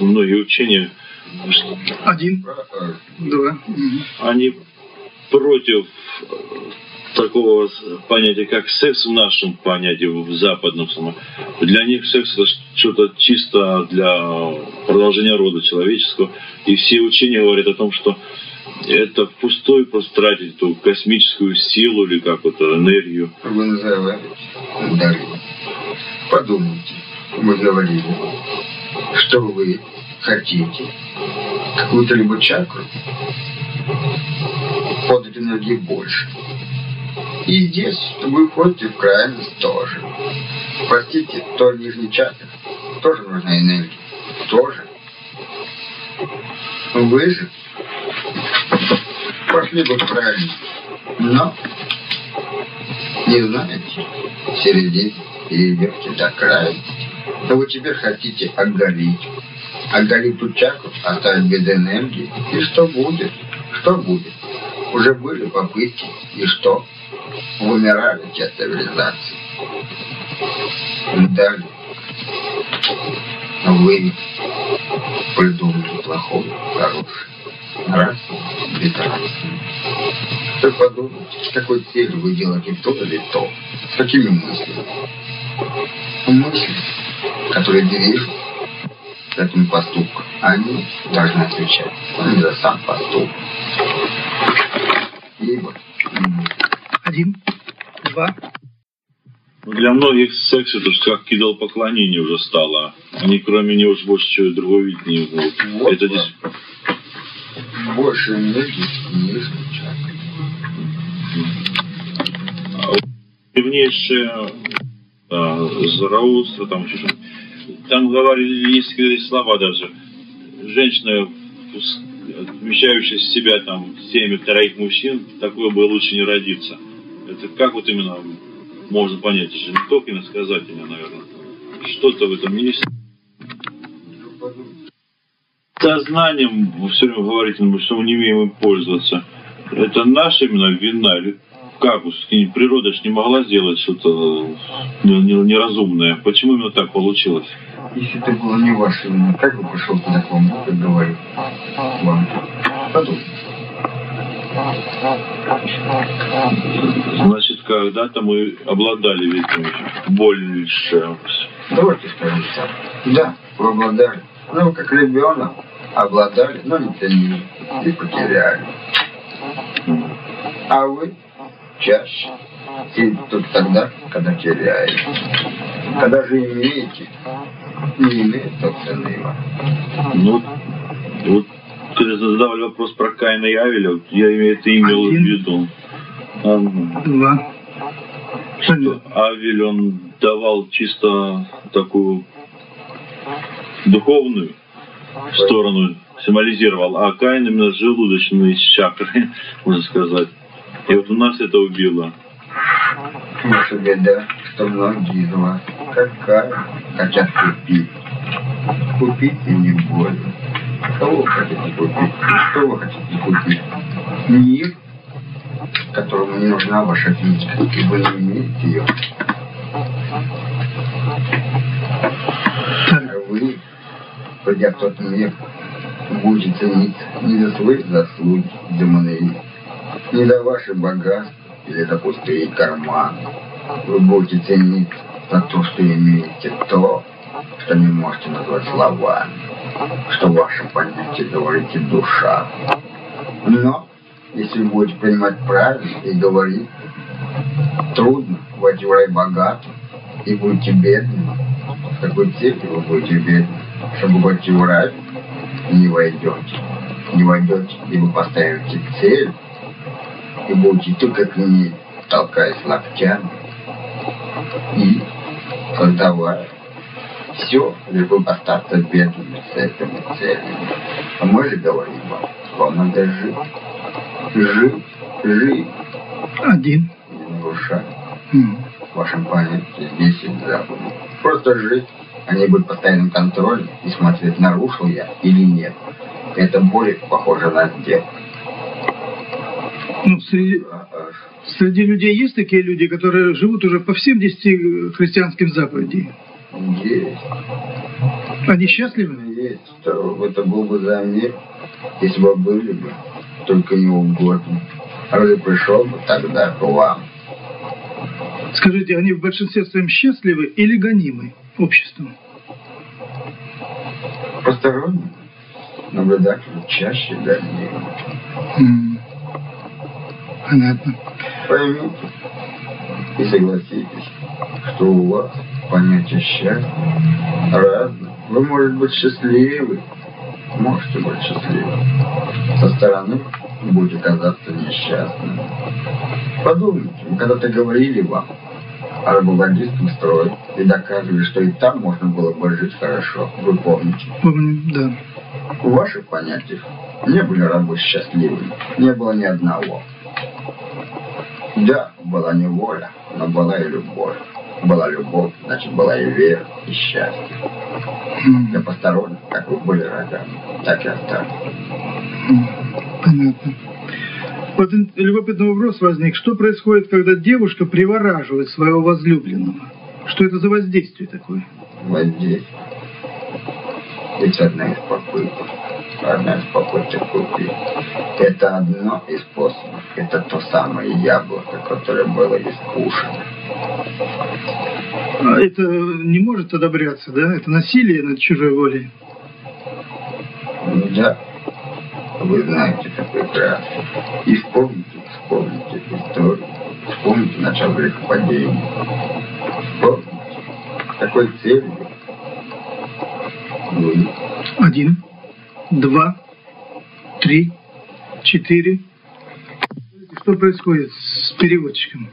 многие учения... Один, два. Они против такого понятия, как секс в нашем понятии, в западном. Для них секс это что-то чисто для продолжения рода человеческого. И все учения говорят о том, что это впустую просто тратить эту космическую силу или как то энергию. Вы называете Дарья. Подумайте, мы говорили, что вы хотите, какую-то либо чакру, подать энергии больше. И здесь вы входите в крайность тоже. Простите, то нижний чакр тоже нужна энергия. Тоже. Вы же пошли бы правильно. Но не знаете, середине идете до края. Но вы теперь хотите оголить. Оголить ту чакру, оставить без энергии. И что будет? Что будет? Уже были попытки. И что? Вымирали те цивилизации. Дали. Вы придумали плохое, хорошее. Раз, прекрасно. Вы подумайте, с какой целью вы делаете то или то, с какими мыслями. Мысли, которые движут этим поступком, они должны отвечать не за сам поступок. Ибо один, два. Для многих секс это же как кидал поклонение уже стало. Они кроме него уж больше чего другого видеть не могут. Вот это здесь больше энергии, нижний чакры. древнейшее а, Зараустра, там еще что Там говорили, есть слова даже. Женщина, вмещающая в себя там семь троих мужчин, такое бы лучше не родиться. Это как вот именно можно понять? Это же не только иносказательно, наверное. Что-то в этом есть. Сознанием вы все время говорите, что мы не умеем им пользоваться. Это наша именно вина или как природа же не могла сделать что-то неразумное. Почему именно так получилось? Если это было не ваше вина, как бы туда к вам, как говорю вам? Подумайте. Значит, когда-то мы обладали ведь больше. Давайте скажем так. Да, вы обладали. Ну, как ребенок обладали, но не ценили и потеряли. А вы чаще. И только тогда, когда теряете. Когда же имеете, не имеет, вам. Ну, вот когда задавали вопрос про Каина и Авеля, я это имел Один. в виду. Два. Что Авель, он давал чисто такую духовную сторону, символизировал, а Каин именно желудочные чакры, можно сказать. И вот у нас это убило. Наша беда, что многие из вас, какая, хотят купить. Купить и не больно. Кого вы хотите купить? Что вы хотите купить? Мир, которому не нужна ваша физика, и вы не имеете ее. А вы, придя в тот мир, будете ценить не за свои заслуги, демоны, не за ваши богатства или за пустые карманы. Вы будете ценить за то, что имеете то, что не можете назвать словами, что в вашем понятии говорите душа. Но, если вы будете понимать правильно и говорить, трудно войти в рай богатым и будете бедными. В какой церкви вы будете бедными? Чтобы войти в рай, не войдете. Не войдете, либо поставите цель, и будете только к ней толкаясь локтями и создавая все, бы остаться бедными с этими целями. А мы же говорим вам, вам надо жить. Жить, жить. Один. Не нарушать. Mm. В вашем понятии здесь и заповедь. Просто жить, а не быть постоянным контролем и смотреть, нарушил я или нет. Это более похоже на сделку. Ну, среди, среди людей есть такие люди, которые живут уже по всем десяти христианским заповедям? Есть. Они счастливы? Есть. Это был бы за мир, если бы были бы, только не угодно. Разве пришел бы тогда к вам? Скажите, они в большинстве своем счастливы или гонимы обществом? Посторонние наблюдатели чаще гонимы. Mm. Понятно. Поймите и согласитесь, что у вас понятие счастья разное. Вы, может быть, счастливы, можете быть счастливы. Со стороны будете казаться несчастным. Подумайте, мы когда-то говорили вам о рабовладельском строе и доказывали, что и там можно было бы жить хорошо. Вы помните? Помним, да. В ваших понятиях не были рабы счастливыми, не было ни одного. Да, была не воля, но была и любовь. Была любовь, значит, была и вера, и счастье. Для посторонних, как вы были рогами, так и остались. Понятно. Вот любопытный вопрос возник. Что происходит, когда девушка привораживает своего возлюбленного? Что это за воздействие такое? Воздействие? Это одна из попыток одна из попыток купить. Это одно из способов. Это то самое яблоко, которое было искушено. А это не может одобряться, да? Это насилие над чужой волей. Да. Вы знаете это прекрасно. И вспомните, вспомните историю. Вспомните начало грехопадения. Вспомните, какой целью вы... Один два, три, четыре. Что происходит с переводчиком?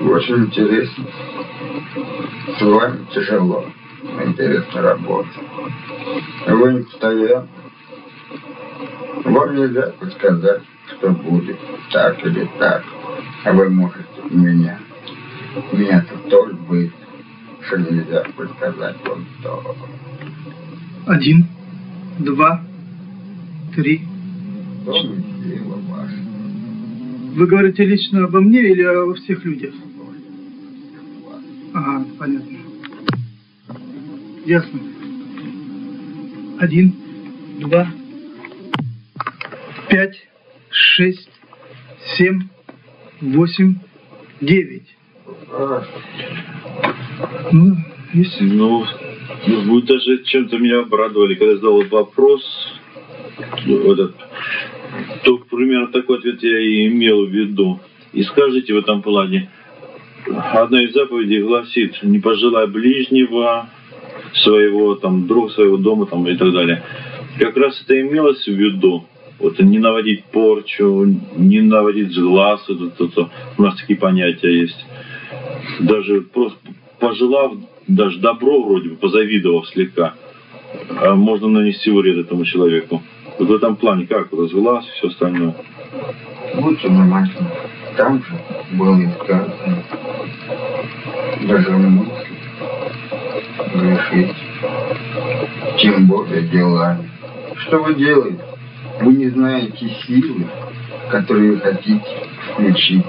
Очень интересно. С вами тяжело. Интересно работать. Вы не постоянно. Вам нельзя подсказать, что будет так или так. А вы можете меня. Меня-то тоже быть, что нельзя подсказать вам то. Один, два, три. Вы говорите лично обо мне или о всех людях? Ага, понятно. Ясно. Один, два, пять, шесть, семь, восемь, девять. Хорошо. Ну. Ну, ну, вы даже чем-то меня обрадовали, когда задал вопрос. ну, Этот, то примерно такой ответ я и имел в виду. И скажите в этом плане, одна из заповедей гласит, не пожелай ближнего своего, там, друга своего дома, там, и так далее. Как раз это имелось в виду. Вот не наводить порчу, не наводить глаз, это, это, это. у нас такие понятия есть. Даже просто пожелав, даже добро вроде бы, позавидовав слегка, а можно нанести вред этому человеку. Вот в этом плане как? И все остальное. Будьте внимательны. Там же было и сказано. Даже мысли грешить. Тем более делами. Что вы делаете? Вы не знаете силы, которые хотите включить.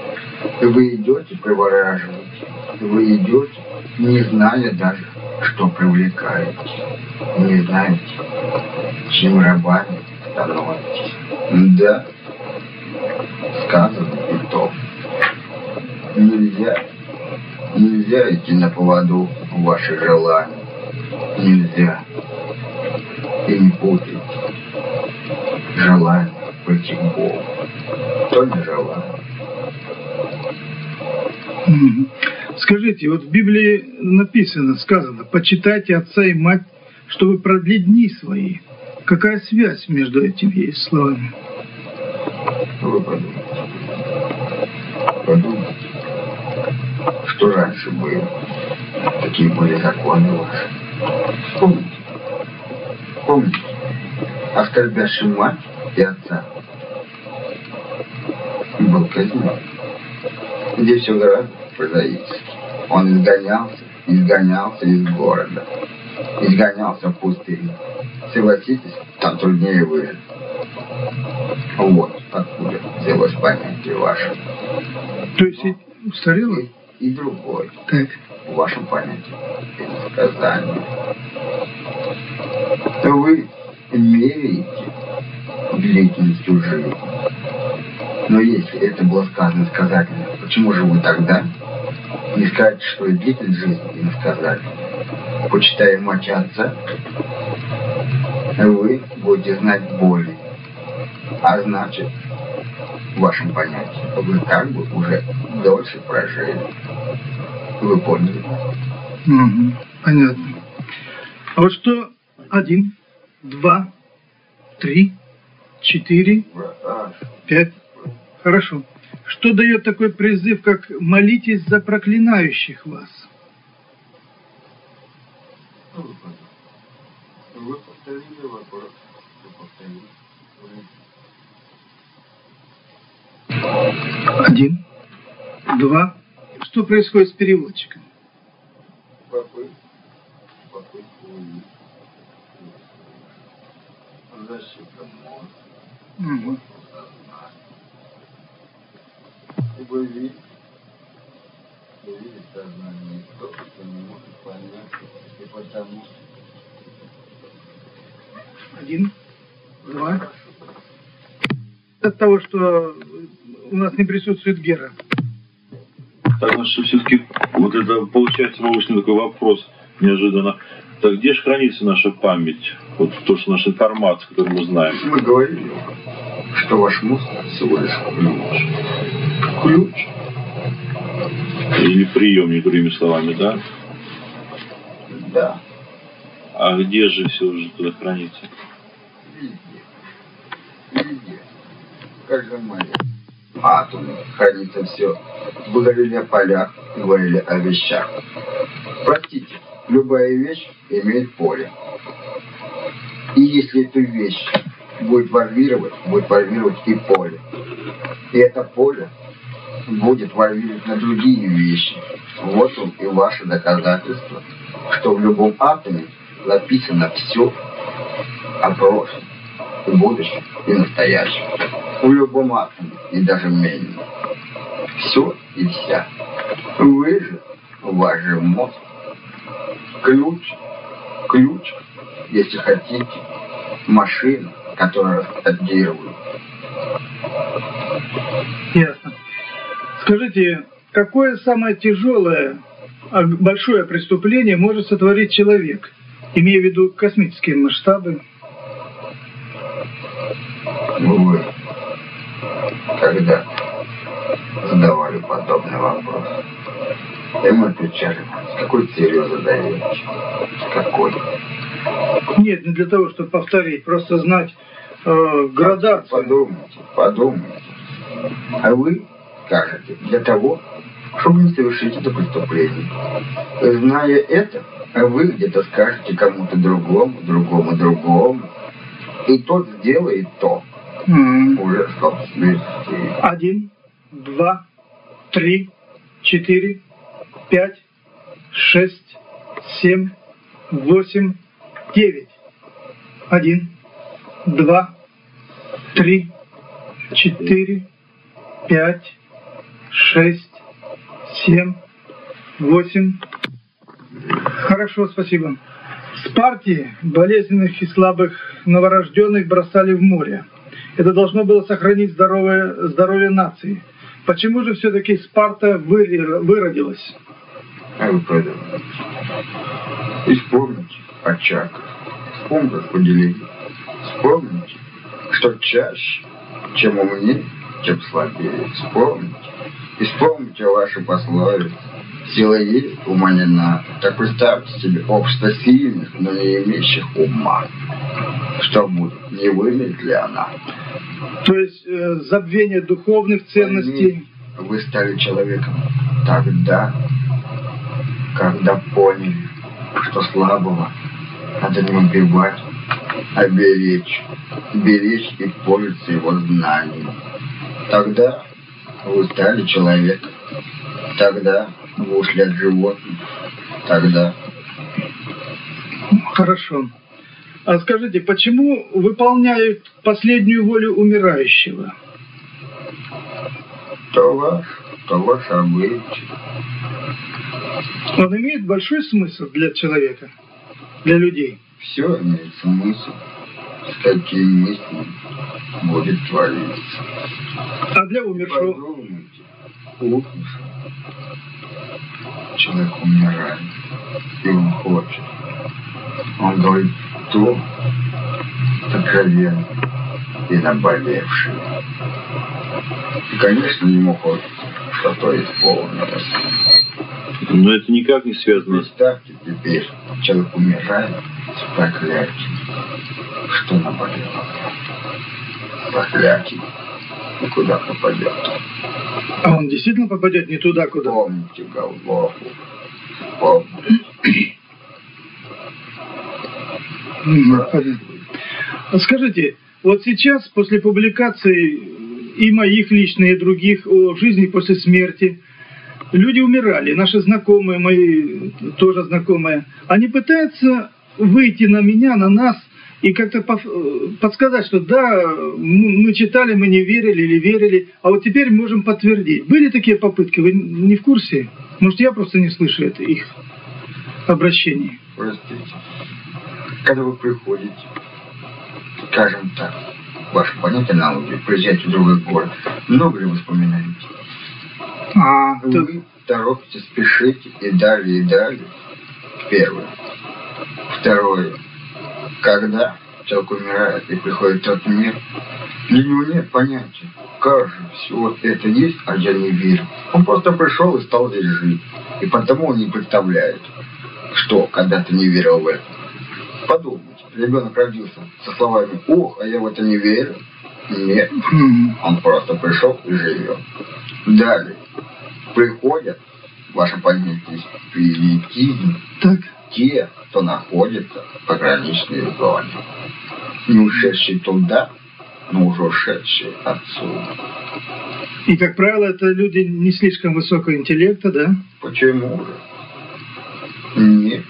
Вы идете привораживать. Вы идете, не зная даже, что привлекаете. Не знаете, чем рабами становитесь. Да, сказано и то. Нельзя, нельзя идти на поводу ваших желаний. Нельзя. И не путайте. Желание пойти к Богу. То не желание. Мгм. Скажите, вот в Библии написано, сказано, почитайте отца и мать, чтобы продлить дни свои. Какая связь между этими есть словами? Вы подумайте. Подумайте. Что раньше было? Какие были законы ваши? Помните? Помните? Оскорбящий мать и отца был казнен. Здесь все гораздо прозаически. Он изгонялся, изгонялся из города. Изгонялся в пустыне. Согласитесь, там труднее выжить. Вот откуда взялось понятие ваше. То есть и устарело? И, и другое Так. в вашем понятии сказание. Вы меряете длительностью жизни. Но если это было сказано сказательно, почему же вы тогда не скажете, что и длительность жизни иносказательна? Почитая мать отца, вы будете знать боли. А значит, в вашем понятии, вы как бы уже дольше прожили. Вы поняли? Мгм. Понятно. А вот что один, два, три, четыре, пять. Хорошо. Что дает такой призыв, как молитесь за проклинающих вас? Вы повторили вопрос. Вы повторили. Один, два. Что происходит с переводчиком? попытка. Попытка. Защита мозга. Мгм. Видите, вы видите сознание то, что не может понять. И потому Один, два. От того, что у нас не присутствует Гера. Так, ну что все-таки, вот это получается научный такой вопрос неожиданно. Так где же хранится наша память? Вот то, что наша информация, которую мы знаем. мы говорили, что ваш мозг всего лишь ключ. Ключ. Или приемник, другими словами, да? Да. А где же все же туда хранится? Везде. Везде. Как же моя. атоме хранится все. Вы говорили о полях, говорили о вещах. Простите, любая вещь имеет поле. И если эту вещь будет варвировать, будет варвировать и поле. И это поле будет варвировать на другие вещи. Вот он и ваше доказательство, что в любом атоме записано все о прошлом, и будущем, и настоящем. В любом атоме, и даже менее. Все и вся. Вы же, ваш же мозг, ключ, ключ, если хотите, машина, которая раскодирует. Ясно. Скажите, какое самое тяжелое, а большое преступление может сотворить человек, имея в виду космические масштабы? Вы когда задавали подобный вопрос, и мы отвечали, с какой целью задаете, с какой? Нет, не для того, чтобы повторить, просто знать э, градацию. Подумайте, подумайте. А вы скажете, для того, чтобы не совершить это преступление. Зная это, вы где-то скажете кому-то другому, другому, другому, и тот сделает то, М. уже собственности. Один, два, три, четыре, пять, шесть, семь, восемь, девять. Один, два, три, четыре, пять, шесть, семь, восемь. Хорошо, спасибо. С партии болезненных и слабых новорожденных бросали в море. Это должно было сохранить здоровое, здоровье нации. Почему же все-таки Спарта выродилась? А вы подумайте. О чакрах. Вспомните о поделении. Вспомните, что чаще, чем умнее, тем слабее. Вспомните. И вспомните о вашей пословице. Сила есть, ума не надо. Так представьте себе общество сильных, но не имеющих ума. Что будет? Не вымерет ли она? То есть э, забвение духовных ценностей. Вы стали человеком тогда, когда поняли, что слабого убивать, а беречь. Беречь и пользоваться его знанием. Тогда вы стали человеком. Тогда вы ушли от животных. Тогда Хорошо. А скажите, почему выполняют последнюю волю умирающего? то ваш, то ваш обычай. Он имеет большой смысл для человека, для людей. Все имеет смысл, с каким мыслью будет твориться. А для умершего? Подумайте. Человек умирает, и он хочет. Он говорит то, откровенно и наболевшее. И, конечно, ему хочется, что то исполнилось. Но это никак не связано с... Представьте теперь, человек умирает с проклятием. Что наболело? Проклятие. И куда попадет? А он действительно попадет не туда, куда? Помните Голгофу. Помните. Понятно. А Скажите, вот сейчас, после публикации и моих лично, и других о жизни после смерти, люди умирали, наши знакомые, мои тоже знакомые, они пытаются выйти на меня, на нас, и как-то э, подсказать, что да, мы читали, мы не верили или верили, а вот теперь можем подтвердить. Были такие попытки, вы не в курсе? Может, я просто не слышу это, их обращений? Простите. Когда вы приходите, скажем так, ваше понятие аналогии, приезжаете в другой город, много ли вы вспоминаете? А, Вы торопитесь, спешите и далее, и далее. Первое. Второе. Когда человек умирает и приходит тот мир, для него нет понятия. Как же все это есть, а я не верю. Он просто пришел и стал здесь жить. И потому он не представляет, что когда-то не верил в это. Подумайте, ребенок родился со словами «Ох, а я в это не верю». Нет, он просто пришел и живет. Далее приходят ваши понятие спиритизм, Так. те, кто находится в пограничной зоне. Не ушедшие туда, но уже ушедшие отсюда. И, как правило, это люди не слишком высокого интеллекта, да? Почему же? Нет.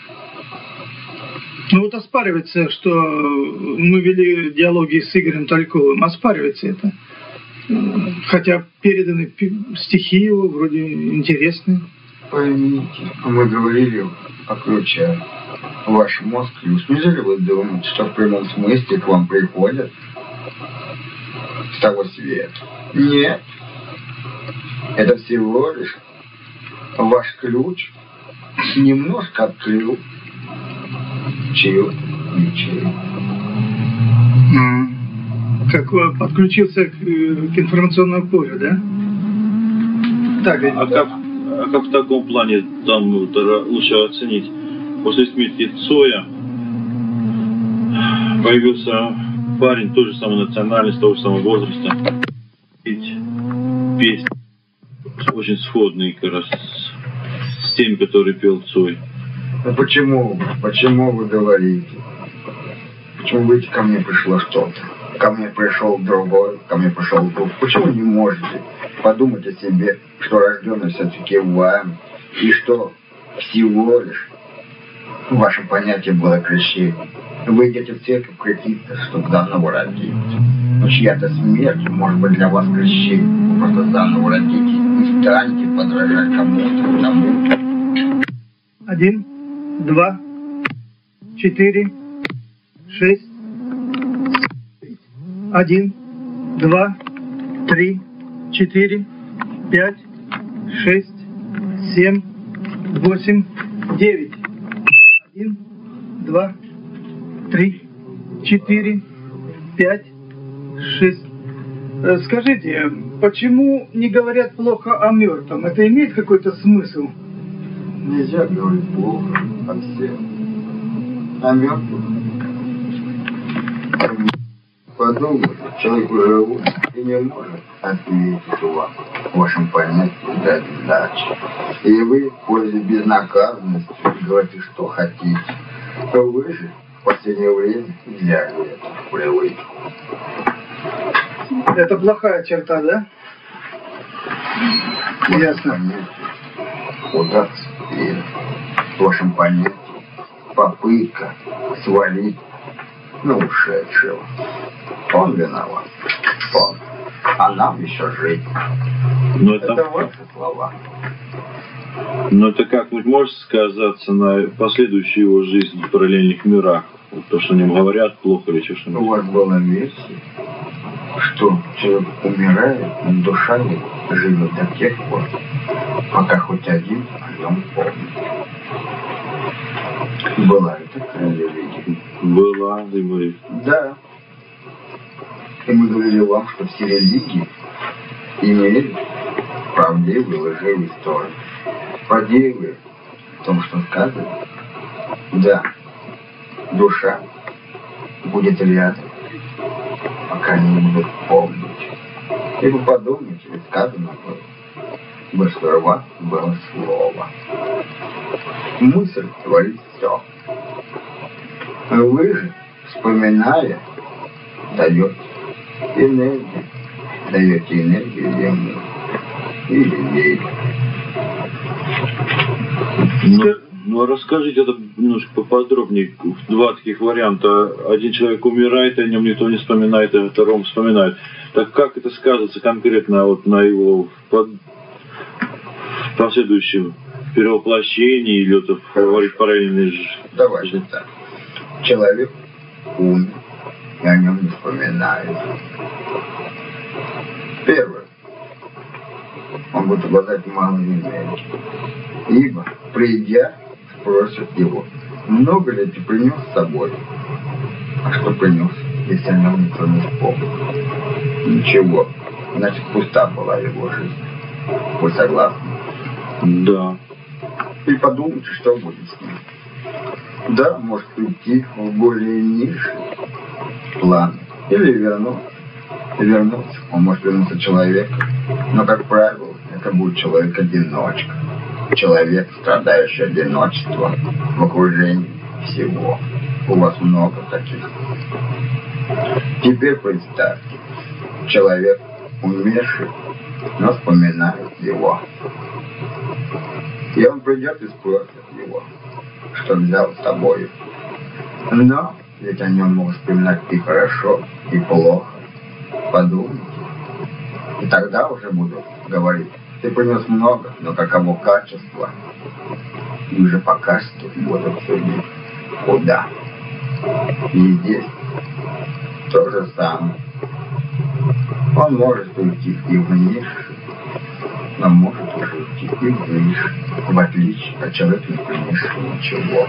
Ну вот оспаривается, что мы вели диалоги с Игорем Тальковым, оспаривается это. Хотя переданы стихи его, вроде интересные. Поймите, мы говорили о ключе. Ваш мозг ключ. Неужели вы думаете, что в прямом смысле к вам приходят с того света? Нет. Это всего лишь ваш ключ немножко открыл чью ячейку. Как э, подключился к, э, к информационному полю, да? Так, А как, а как в таком плане там тара- лучше оценить? После смерти Цоя появился парень той же самой национальности, того же самого возраста. Ведь песни очень сходные как раз с, теми, которые пел Цой. Ну почему? Почему вы говорите? Почему вы ко мне пришло что-то? Ко мне пришел другой, ко мне пришел друг. Почему не можете подумать о себе, что рожденный все-таки вами, и что всего лишь ваше понятие было крещение? Вы идете в церковь креститься, чтобы заново родить. Но чья-то смерть может быть для вас крещением. Вы просто заново родитесь и станете подражать кому-то, один, два, четыре, шесть, один, два, три, четыре, пять, шесть, семь, восемь, девять. Один, два, три, четыре, пять, шесть. Э, Скажите, почему не говорят плохо о мертвом? Это имеет какой-то смысл? Нельзя говорить плохо о всех. О мертвых. Подумай, человек живой и не может ответить вам в вашем понятии дать сдачи. И вы, пользуясь безнаказанностью, говорите, что хотите. То вы же в последнее время взяли это в привычку. Это плохая черта, да? Вашем Ясно. удастся верить. В вашем понятии попытка свалить на ушедшего. Он виноват. Он. А нам еще жить. Но Это это, ваши слова. но это как-нибудь может сказаться на последующей его жизни в параллельных мирах? Вот то, что о нем говорят, плохо или еще У что-нибудь? вас была версия, что человек умирает, но душа его живет до тех пор, пока хоть один о нем помнит. Была и такая религия. Была, и мы... Да. И мы говорили вам, что все религии имеют правдивые и лживые стороны. Правдивые в том, что сказано. Да, душа будет рядом, пока не будут помнить. И вы подумайте, ведь сказано было, бы сперва было слово. Мысль творит все. Вы же, вспоминая, даете энергию, даете энергию ему или ей. Ну, ну, а расскажите это немножко поподробнее. Два таких варианта. Один человек умирает, о нем никто не вспоминает, а втором вспоминает. Так как это скажется конкретно вот на его под... последующем перевоплощении или в, говорить параллельной ж- Давайте так. Человек умер, и о нем не вспоминают. Первое. Он будет обладать малой энергией. Ибо, придя, спросят его, много ли ты принес с собой? А что принес, если о нем никто не вспомнил? Ничего. Значит, пуста была его жизнь. Вы согласны? Да. И подумайте, что будет с ним. Да, может уйти в более низший план. Или вернуться вернуться. Он может вернуться человек, но, как правило, это будет человек-одиночка. Человек, страдающий одиночеством в окружении всего. У вас много таких. Теперь представьте, человек умерший, но вспоминает его. И он придет и спросит его, что взял с собой. Но ведь о нем могут вспоминать и хорошо, и плохо. Подумайте. И тогда уже буду говорить, ты принес много, но каково качество? И уже по качеству будут судить. Куда? И здесь то же самое. Он может уйти и вниз, но может уже уйти и выше, в отличие от человека, не принесшего ничего.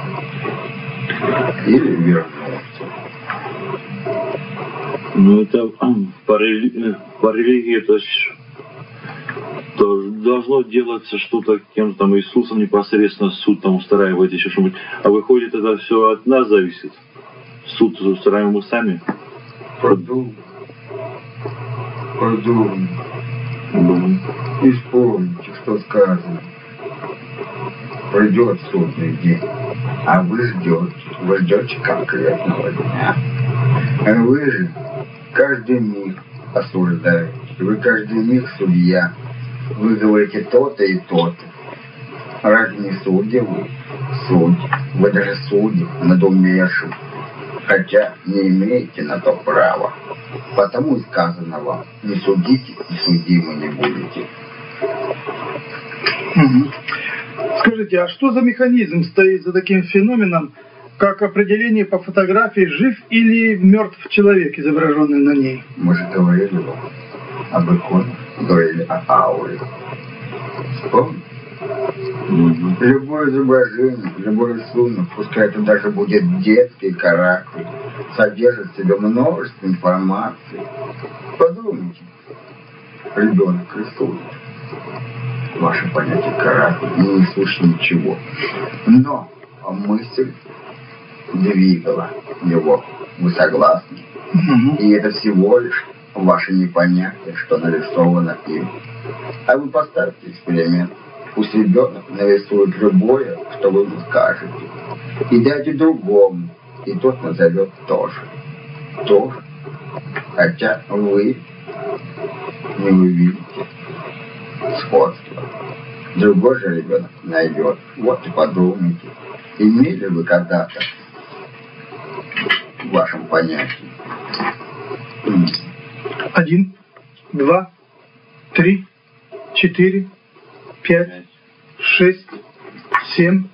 Или вернуться. Ну, это по, рели... по религии это то должно делаться что-то кем-то там Иисусом непосредственно суд там устраивает еще что-нибудь. А выходит, это все от нас зависит. Суд устраиваем мы сами. Подумай. Подумай. Думай. И вспомните, что сказано. Придет судный день, а вы ждете, вы ждете конкретного дня. А вы же каждый миг осуждаете, вы каждый миг судья. Вы говорите то-то и то-то. Разве не судьи вы? Судьи. Вы даже судьи над умершим хотя не имеете на то права. Потому и сказано вам, не судите, и судимы не будете. Угу. Скажите, а что за механизм стоит за таким феноменом, как определение по фотографии, жив или мертв человек, изображенный на ней? Мы же говорили вам об иконах, говорили о ауре. Вспомните? Любое изображение, любой рисунок, пускай это даже будет детский характер, содержит в себе множество информации. Подумайте, ребенок рисует. Ваше понятие характер не несущий ничего. Но мысль двигала его. Вы согласны? И это всего лишь ваше непонятие, что нарисовано им. А вы поставьте эксперимент. Пусть ребенок нарисует любое, что вы ему скажете. И дайте другому, и тот назовет тоже. Тоже. Хотя вы не увидите сходства. Другой же ребенок найдет. Вот и подумайте, имели вы когда-то в вашем понятии. Один, два, три, четыре, пять, шесть, семь,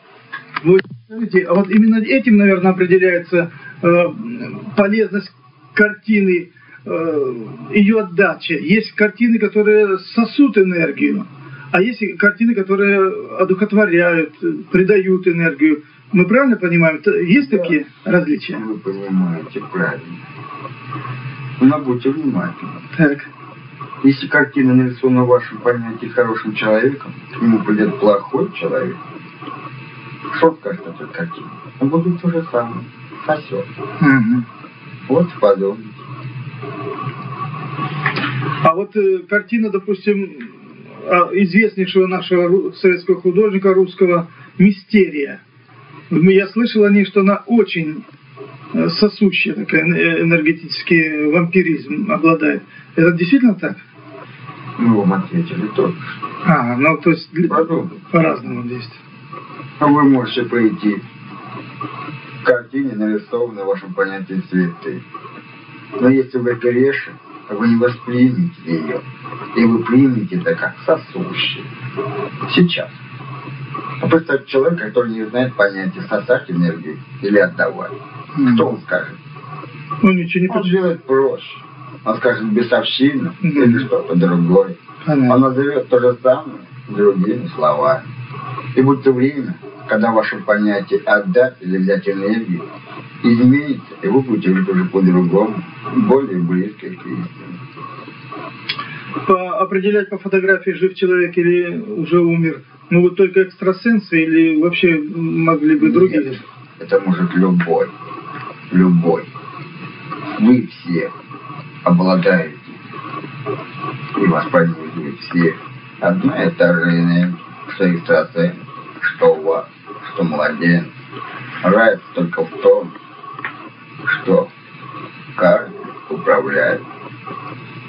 восемь. Смотрите, а вот именно этим, наверное, определяется э, полезность картины, э, ее отдача. Есть картины, которые сосут энергию, а есть картины, которые одухотворяют, придают энергию. Мы правильно понимаем? Есть да. такие различия? Вы понимаете правильно. Но будьте внимательны. Так. Если картина нарисована в вашем понятии хорошим человеком, к нему придет плохой человек, что скажет о этой картине? Он будет то же самое. Сосет. Угу. Вот подумайте. А вот э, картина, допустим, а, известнейшего нашего советского художника русского «Мистерия». Я слышал о ней, что она очень э, сосущая, такая э, энергетический вампиризм обладает. Это действительно так? Мы вам ответили только А, ну то есть по-разному действует. А вы можете пойти в картине нарисованы в вашем понятии цветы. Но если вы греши, вы не воспримете ее, и вы примете это как сосущее. Сейчас. А представьте человека, который не знает понятия сосать энергию или отдавать. Mm. Что он скажет? Ну, ничего не Он делает проще он скажет бесовщина Мгм. или что-то другое. Понятно. Он назовет то же самое другими словами. И будет время, когда ваше понятие отдать или взять энергию изменится, и вы будете жить уже по-другому, более близко к истине. По- определять по фотографии, жив человек или уже умер, могут только экстрасенсы или вообще могли бы другие? Нет, это может любой. Любой. Вы все обладаете вас пронизывает всех. Одна и та же энергия, что у вас, что младенец. Разница только в том, что каждый управляет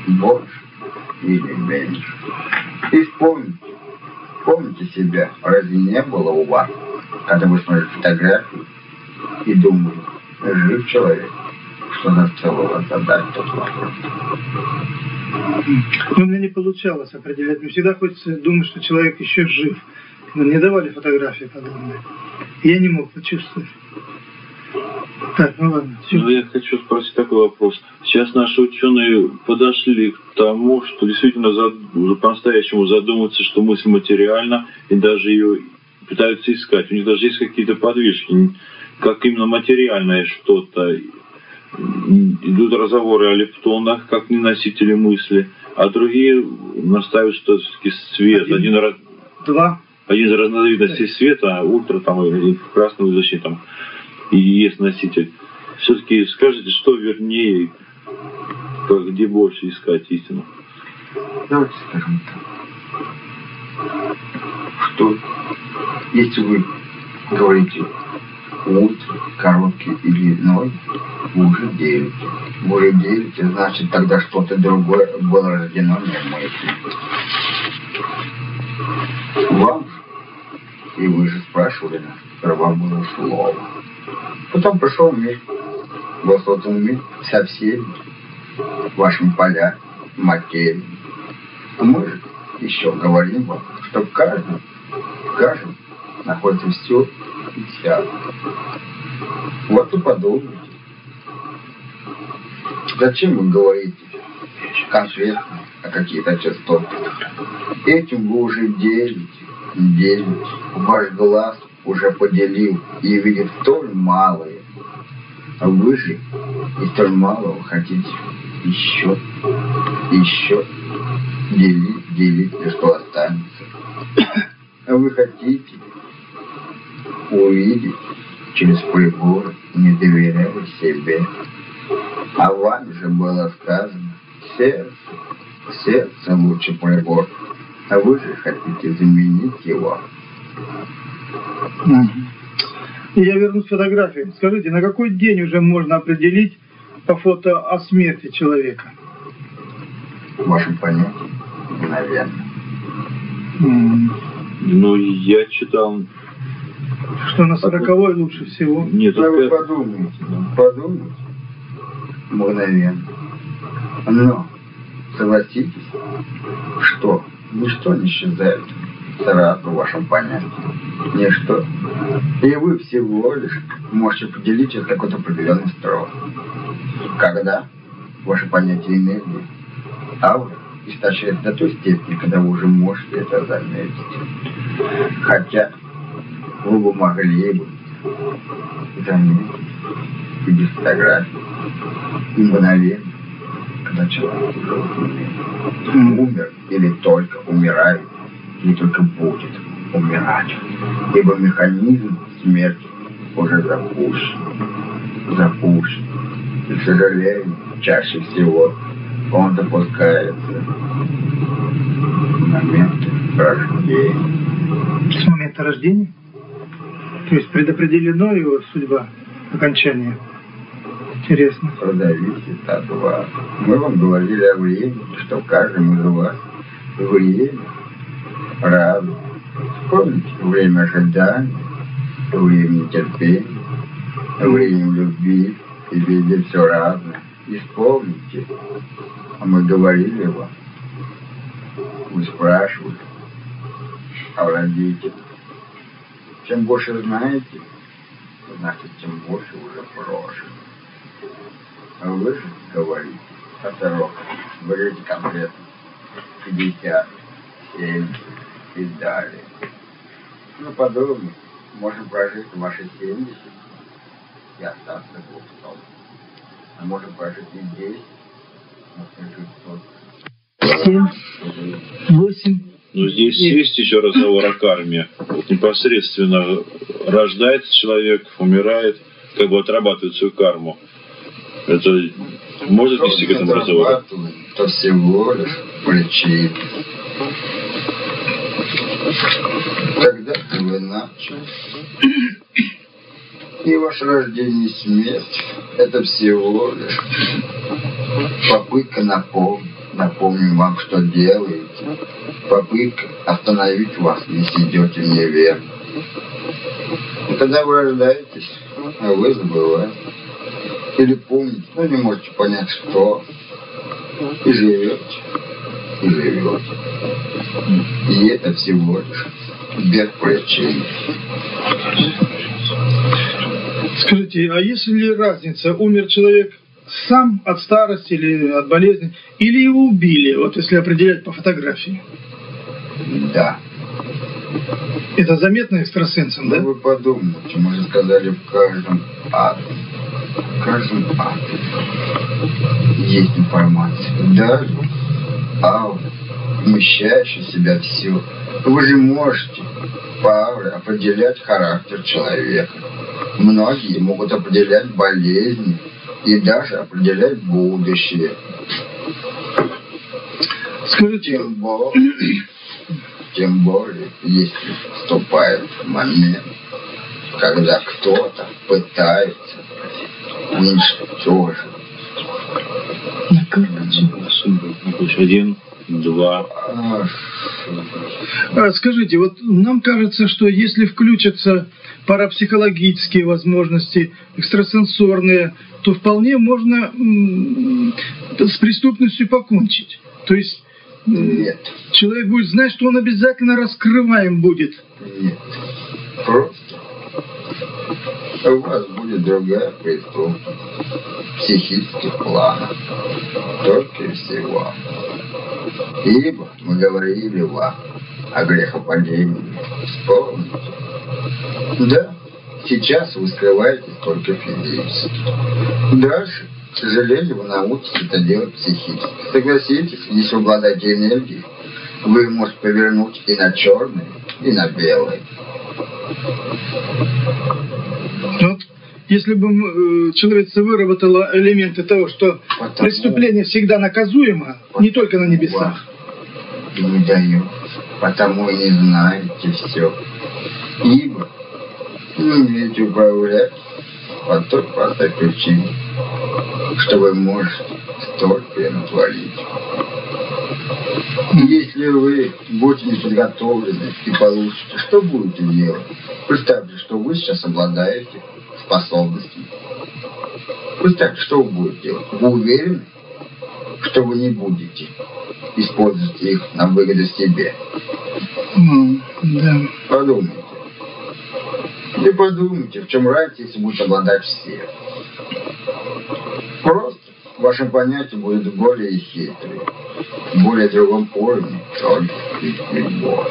больше или меньше. И вспомните, помните себя, разве не было у вас, когда вы смотрите фотографии и думаете, жив человек, что заставило задать тот вопрос. Но у меня не получалось определять. Мне всегда хочется думать, что человек еще жив. Но не давали фотографии подобные. Я не мог почувствовать. Так, ну ладно. Ну, я хочу спросить такой вопрос. Сейчас наши ученые подошли к тому, что действительно зад- по-настоящему задумываются, что мысль материальна, и даже ее пытаются искать. У них даже есть какие-то подвижки, как именно материальное что-то. Идут разговоры о лептонах, как неносители мысли, а другие настаивают, что все-таки свет, Один. один, Два. один из разновидностей света, ультра там и красного излучения там и есть носитель. Все-таки скажите, что вернее, где больше искать истину? Давайте скажем так. Что если вы говорите утро, короткий или иной, уже. Вы уже делите, значит тогда что-то другое было рождено не мысли. Вам и вы же спрашивали нас, сперва было слово. Потом пришел мир. Был создан мир со всеми вашими поля, материи. А мы еще говорим вам, что в каждом, в каждом находится все и вся. Вот и подумайте. Зачем вы говорите конкретно о каких-то частотах? Этим вы уже делите, делите. Ваш глаз уже поделил и видит столь малое. А вы же и столь малого хотите еще, еще делить, делить, и что останется. А вы хотите увидеть через прибор, не доверяя себе. А вам же было сказано, сердце, сердце лучше прибор. А вы же хотите заменить его. И Я вернусь к фотографии. Скажите, на какой день уже можно определить по фото о смерти человека? В вашем понятии, наверное. Ну, я читал... Что на сороковой лучше всего? Нет, Да вы только... подумайте, подумайте. Мгновенно. Но, согласитесь, что ничто не исчезает сразу в вашем понятии. Ничто. И вы всего лишь можете поделить через какой-то определенный строй. Когда ваше понятие энергии, аура, истощает до той степени, когда вы уже можете это заметить. Хотя бы могли бы заметить и без фотографий, мгновенно, когда человек. Умер или только умирает, или только будет умирать. Ибо механизм смерти уже запущен. Запущен. И, к сожалению, чаще всего он допускается в момент рождения. С момента рождения? То есть предопределено его судьба, окончание? Интересно. От вас. Мы вам говорили о времени, что в каждом из вас время разное. Вспомните время ожидания, время терпения, время любви и везде все разное. И вспомните, а мы говорили вам, вы спрашивали о родителях. Чем больше знаете, значит, тем больше уже прожили. А вы же говорите, Таторок, говорите конкретно 50, 70 и далее. Ну, подробно, можно прожить ваши 70 и остаться глупцом. А можно прожить и 10, но 8, 8, но здесь Нет. есть еще разговор о карме. Вот непосредственно рождается человек, умирает, как бы отрабатывает свою карму. Это может вести к этому разговору? Это всего лишь причина. Когда вы начали, и ваше рождение и смерть – это всего лишь попытка напомнить напомнить вам, что делаете. Попытка остановить вас, если идете неверно. И когда вы рождаетесь, а вы забываете. Или помните, но не можете понять, что. И живете. И живете. И это всего лишь без причин. Скажите, а есть ли разница, умер человек сам от старости или от болезни, или его убили, вот если определять по фотографии? Да. Это заметно экстрасенсом, Ну да? вы подумайте, мы же сказали в каждом атоме, в каждом атоме есть информация. Даже аура, вмещающая в себя все. Вы же можете по ауре определять характер человека. Многие могут определять болезни и даже определять будущее. Скажите, Тем более, тем более, если вступает момент, когда кто-то пытается уничтожить. Один, два. А, Скажите, вот нам кажется, что если включатся парапсихологические возможности, экстрасенсорные, то вполне можно с преступностью покончить. То есть Нет, человек будет знать, что он обязательно раскрываем будет. нет. Просто у вас будет другая преступность психических планов. Только всего. Ибо мы говорили вам о грехопадении. Вспомните. Да, сейчас вы скрываетесь только физически. Дальше, к сожалению, вы научитесь это делать психически. Согласитесь, если обладаете энергией, вы можете повернуть и на черное, и на белое. Вот если бы э, человечество выработало элементы того, что Потому- преступление всегда наказуемо, не только на небесах. Не дает, потому и не знаете все. Ибо не умеете управлять по той простой причине, что вы можете столько натворить. Если вы будете неподготовлены и получите, что будете делать? Представьте, что вы сейчас обладаете способностями. Представьте, что вы будете делать? Вы уверены, что вы не будете использовать их на выгоду себе? М, Да. Подумайте. И подумайте, в чем разница, если будете обладать все. Просто в вашем понятии будет более хитрый, более другом уровне, только любовь.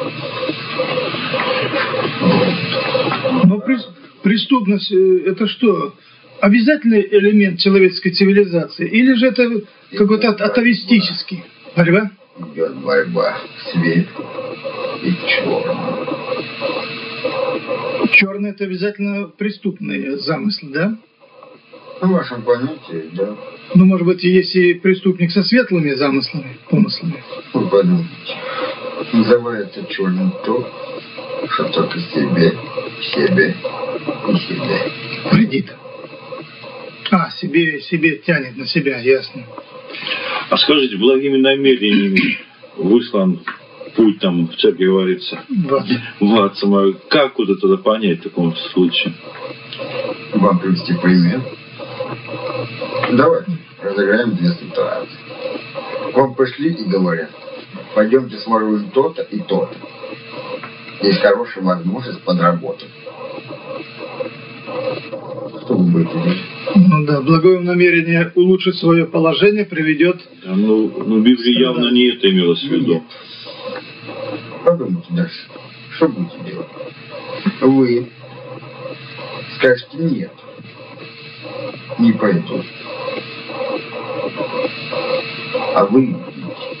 Но прес- преступность э, это что? Обязательный элемент человеческой цивилизации? Или же это какой-то ат- атовистический? Борьба? Идет борьба свет и черного. Черный это обязательно преступный замысл, да? В вашем понятии, да. Ну, может быть, есть и преступник со светлыми замыслами, помыслами. Вы подумайте. Называется черным то, что только себе, себе и себе. Вредит. А, себе, себе тянет на себя, ясно. А скажите, благими намерениями выслан путь там, в церкви говорится, Вот. в ад самое. Как вот это понять в таком случае? Вам привести пример? Давайте разыграем две ситуации. К Вам пришли и говорят, пойдемте своруем то-то и то-то. Есть хорошая возможность подработать. Что вы будете делать? Ну да, благое намерение улучшить свое положение приведет... Да, ну, ну, Библия явно не это имелось в виду. Нет. Подумайте дальше. Что будете делать? Вы скажете нет. Не пойду. А вы идите.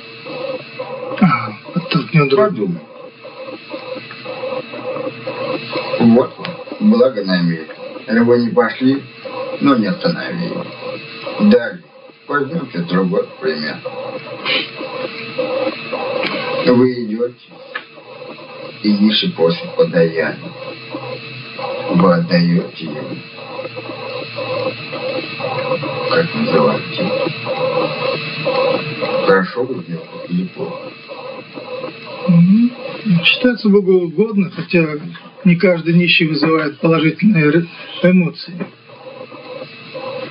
А, подтолкнет друг. Подумай. Вот вам, благо намерение. Вы не пошли, но не остановили. Далее. Возьмемте другой пример. Вы идете, и Миша после подаяния. Вы отдаете ему. Как называете? Хорошо вы делаете или плохо? Мгм. Считается Богу угодно, хотя не каждый нищий вызывает положительные эмоции.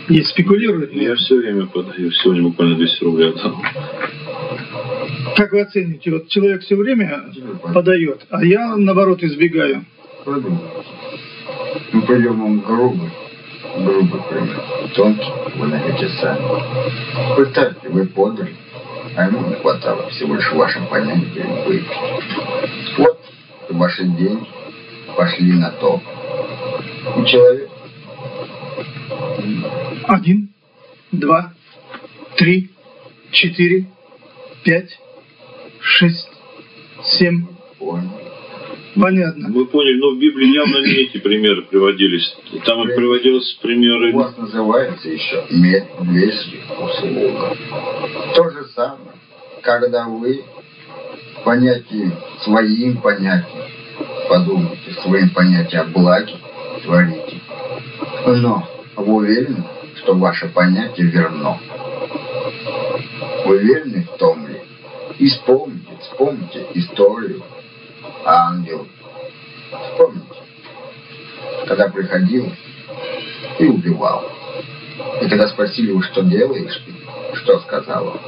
Есть спекулируют. Я все время подаю. Сегодня буквально 200 рублей отдал. Как вы оцените? Вот человек все время подает, а я наоборот избегаю. Мы пойдем вам грубый, грубый пример. Тонкий вы найдете сами. Представьте, вы подали, а ему не хватало всего лишь в вашем понятии выпить. Вот ваши деньги пошли на то. И человек Один, два, три, четыре, пять, шесть, семь. понял. Понятно. Мы поняли, но в Библии явно не эти примеры приводились. Там и приводились примеры... У вас называется еще медвежья услуга. То же самое, когда вы понятием, своим понятием, подумайте, своим понятием о благе творите. Но вы уверены, что ваше понятие верно? Вы уверены в том ли? Исполните, вспомните историю ангел. Вспомните, когда приходил и убивал. И когда спросили, вы что делаешь, что сказала?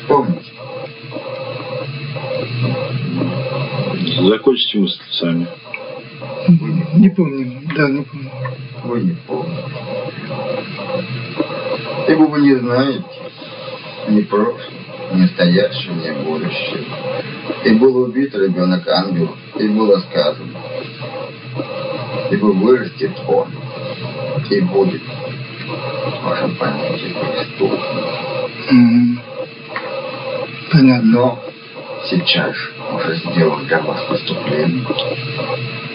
Вспомните. Закончите мысль сами. Не помню. Да, не помню. Вы не помните. Ибо вы не знаете ни прошлого, ни настоящего, ни будущего. И был убит ребенок ангел, и было сказано, ибо вырастет он, и будет в вашем понятии преступным. Мгм. Понятно. Но сейчас же уже сделан для вас преступление.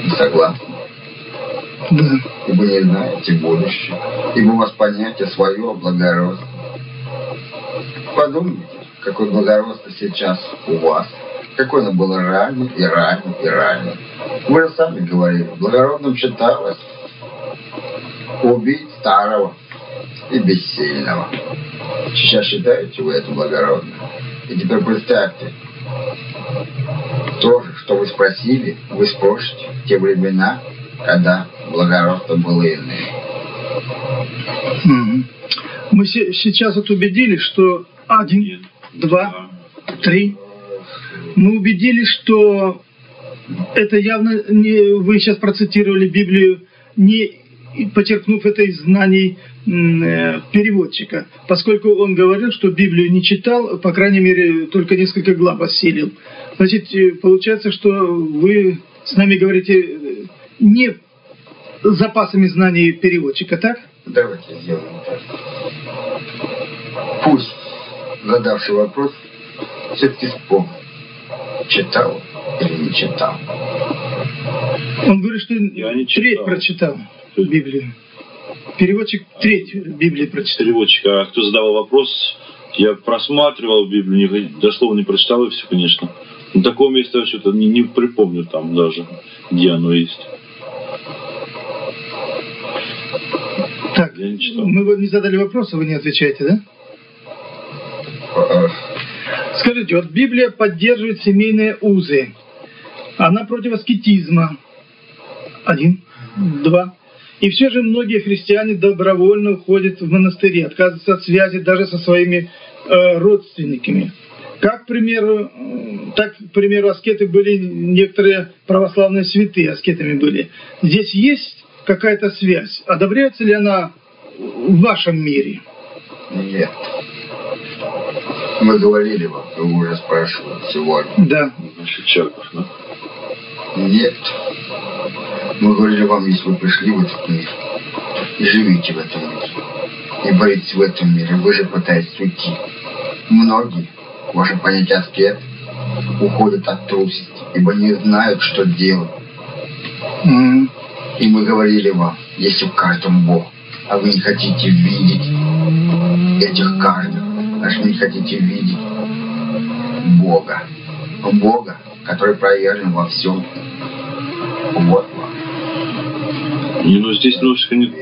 Не согласны? Да. ибо не знаете будущее, ибо у вас понятие свое о благородстве. Подумайте, какое благородство сейчас у вас, какое оно было ранее и ранее и ранее. Вы же сами говорили, благородным считалось убить старого и бессильного. Сейчас считаете вы это благородным? И теперь представьте, то же, что вы спросили, вы спросите в те времена, когда благородство было иным. Мгм. Мы се- сейчас вот убедились, что один, Нет. Два, три. Мы убедились, что это явно не вы сейчас процитировали Библию, не почерпнув это из знаний э, переводчика, поскольку он говорил, что Библию не читал, по крайней мере, только несколько глав осилил. Значит, э, получается, что вы с нами говорите э, не запасами знаний переводчика, так? Давайте сделаем так. Пусть задавший вопрос все-таки вспомнит, читал или не читал. Он говорит, что Я не треть читал. прочитал Библию. Переводчик треть Библии прочитал. Переводчик, а кто задавал вопрос, я просматривал Библию, дословно не прочитал и все, конечно. Но такого места я что-то не, не припомню там даже, где оно есть. Так, Я не читал. мы не задали вопроса, вы не отвечаете, да? Скажите, вот Библия поддерживает семейные узы. Она против аскетизма. Один, два. И все же многие христиане добровольно уходят в монастыри, отказываются от связи даже со своими э, родственниками. Как, к примеру, э, так, к примеру, аскеты были некоторые православные святые, аскетами были. Здесь есть какая-то связь? Одобряется ли она в вашем мире? Нет. Мы говорили вам, вы уже спрашивали сегодня. Да. Значит, Чаков, да? Нет. Мы говорили вам, если вы пришли в этот мир и живите в этом мире, и боитесь в этом мире, вы же пытаетесь уйти. Многие, ваше понятие аскет, уходят от трусости, ибо не знают, что делать. М. И мы говорили вам, если в каждом Бог, а вы не хотите видеть этих каждых, значит, вы не хотите видеть Бога. Бога, который проявлен во всем. Вот вам. Не, ну здесь немножко не...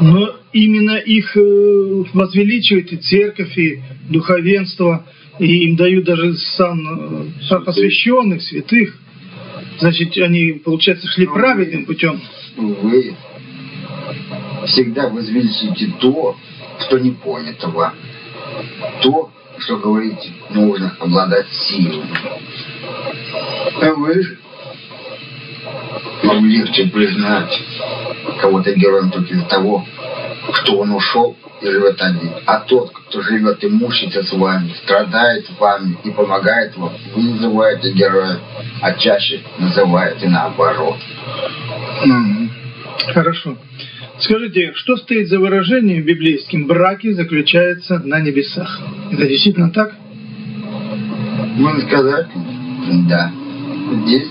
Но именно их э, возвеличивает и церковь, и духовенство, и им дают даже сан э, посвященных, святых. Значит, они, получается, шли Ну, праведным путем. Вы всегда возвеличите то, что не понято вам. То, что говорите, нужно обладать силой. А вы же вам легче признать кого-то героем только из-за того, что он ушел и живет один. А тот, кто живет и мучится с вами, страдает с вами и помогает вам, вы называете героем, а чаще называете наоборот. Мгм. Хорошо. Скажите, что стоит за выражением библейским «браки заключаются на небесах»? Это действительно так? Можно сказать, да. Здесь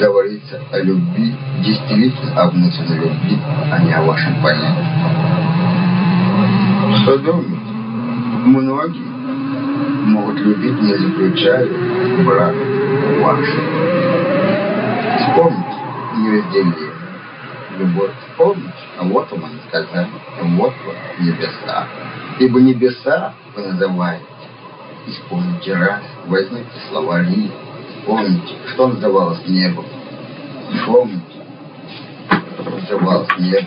говорится о любви, действительно о внутренней любви, а не о вашем понятии. Подумайте, многие могут любить, не заключая брак ваш. Вспомните неразделение. Любовь вспомните, а вот вам сказали, вот вам небеса. Ибо небеса вы называете Вспомните раз, возьмите словари, вспомните, что называлось небом. Вспомните, что называлось небом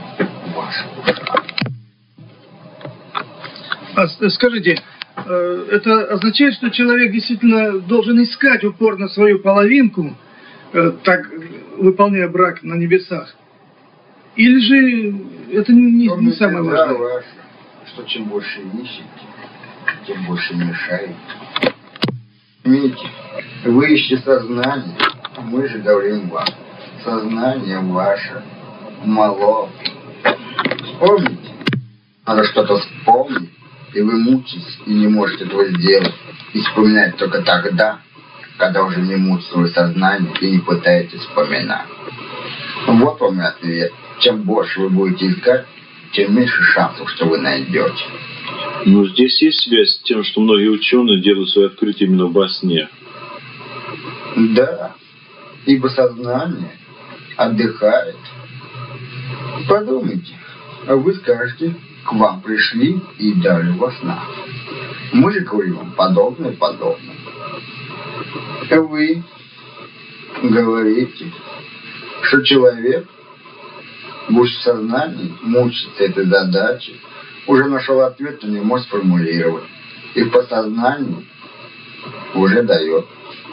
ваше. А с- скажите, э, это означает, что человек действительно должен искать упорно свою половинку, э, так выполняя брак на небесах? Или же это не, не- не Помните, самое важное? ваше, что чем больше ищете, тем больше мешаете. Видите, вы ищете сознание, а мы же говорим вам, сознание ваше мало. Вспомните, надо что-то вспомнить, и вы мучитесь и не можете этого сделать. И вспоминать только тогда, когда уже не мучит свое сознание и не пытаетесь вспоминать. Вот вам и ответ. Чем больше вы будете искать, тем меньше шансов, что вы найдете. Ну, здесь есть связь с тем, что многие ученые делают свои открытия именно во сне. Да, ибо сознание отдыхает. Подумайте, а вы скажете, к вам пришли и дали во снах. Мы же говорим вам подобное, подобное. Вы говорите, что человек, будь в сознании, мучится этой задачей, уже нашел ответ, но не может сформулировать. И в подсознании уже дает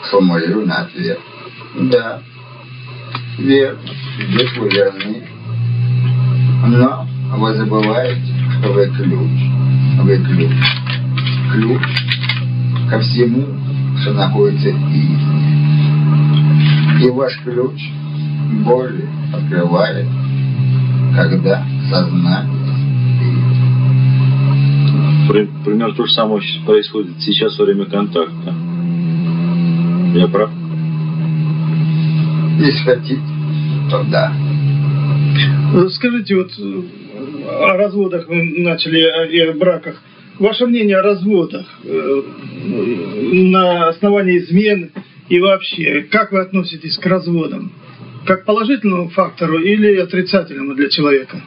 сформулированный ответ. Да, верно, здесь вы верны. Но вы забываете, что вы ключ. Вы ключ. Ключ ко всему, что находится извне. И ваш ключ более открывает, когда сознание спит. При- Примерно то же самое происходит сейчас во время контакта. Я прав? Если хотите, то да. Э, Скажите, вот э, о разводах вы начали, о- и о браках. Ваше мнение о разводах э, на основании измен и вообще, как вы относитесь к разводам? Как положительному фактору или отрицательному для человека?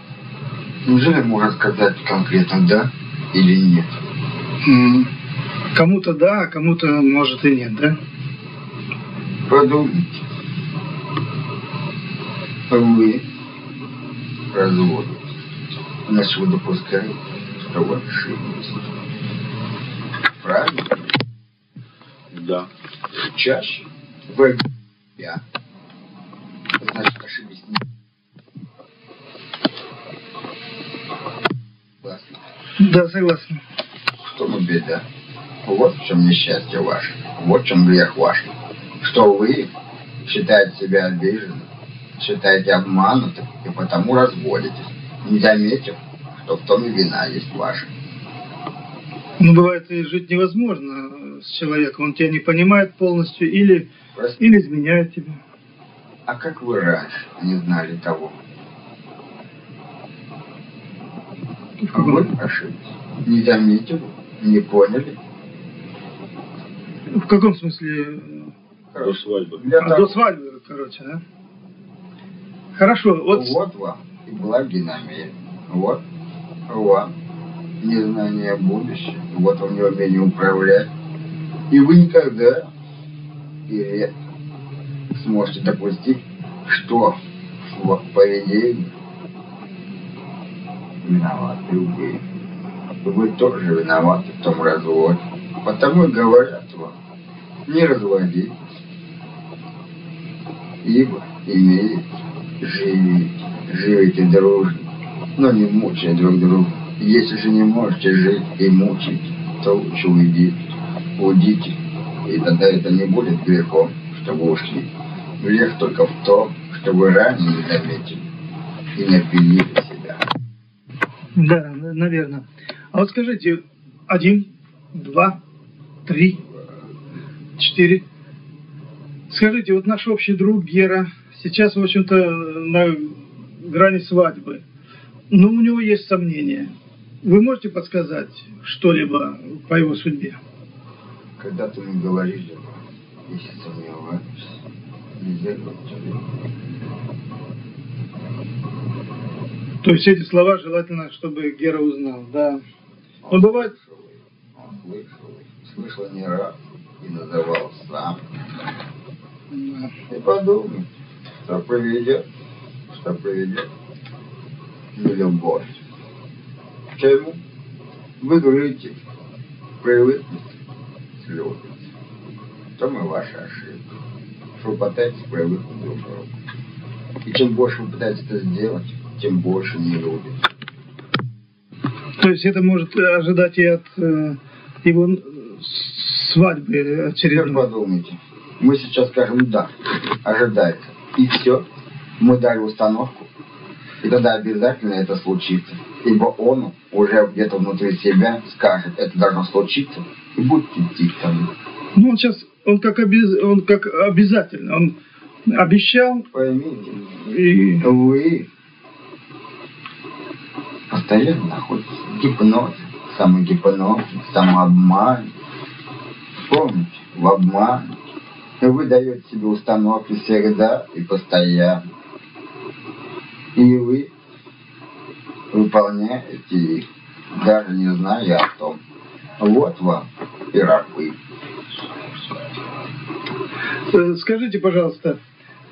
Неужели можно сказать конкретно да или нет? Кому-то да, а кому-то может и нет, да? Подумайте. Вы разводитесь. Значит, вы допускаете, что вы ошиблись. Правильно? Да. Чаще вы я. Значит, ошиблись? Да, согласен. В том и беда. Вот в чем несчастье ваше. Вот в чем грех ваш. Что вы считаете себя обиженным, считаете обманутым и потому разводитесь, не заметив, что в том и вина есть ваша. Ну, бывает, и жить невозможно с человеком. Он тебя не понимает полностью или, Прости. или изменяет тебя. А как вы раньше не знали того? А вы ошиблись. Не заметили, не поняли. В каком смысле? До свадьбы. Для А, того- до свадьбы, короче, да? Хорошо, вот... Вот вам и благи намерения. Вот вам незнание будущего. Вот вам неумение управлять. И вы никогда и редко сможете допустить, что в поведении виноваты вы. Вы тоже виноваты в том разводе. Потому и говорят вам, не разводитесь. Ибо имеете, живите, живите дружно, но не мучая друг друга. Если же не можете жить и мучить, то лучше уйдите, уйдите, и тогда это не будет грехом, что вы ушли. Грех только в том, что вы ранее не заметили и не обвинили себя. Да, наверное. А вот скажите, один, два, три, четыре. Скажите, вот наш общий друг Гера сейчас, в общем-то, на грани свадьбы. Но у него есть сомнения. Вы можете подсказать что-либо по его судьбе? Когда-то мы говорили, если сомневаешься, говорить. То есть эти слова желательно, чтобы Гера узнал, да. Но бывает... слышал Он слышал слышал не раз и называл сам. да. И подумай, что приведет, что приведет не любовь. К чему? Вы говорите, привыкнете, слезы. То мы ваша ошибка. Что вы пытаетесь привыкнуть друг к другу. И чем больше вы пытаетесь это сделать, тем больше не любите. То есть это может ожидать и от э, его свадьбы Теперь очередной. подумайте. Мы сейчас скажем «да», ожидается. И все. Мы дали установку. И тогда обязательно это случится. Ибо он уже где-то внутри себя скажет, это должно случиться. И будет идти к тому. Ну, он сейчас, он как, обез- он как обязательно, он обещал, Поймите, и вы постоянно находитесь в гипнозе, самогипнозе, самообмане. Помните, в обмане. И вы даете себе установки всегда и постоянно. И вы выполняете их, даже не зная о том. Вот вам и рабы. э, скажите, пожалуйста,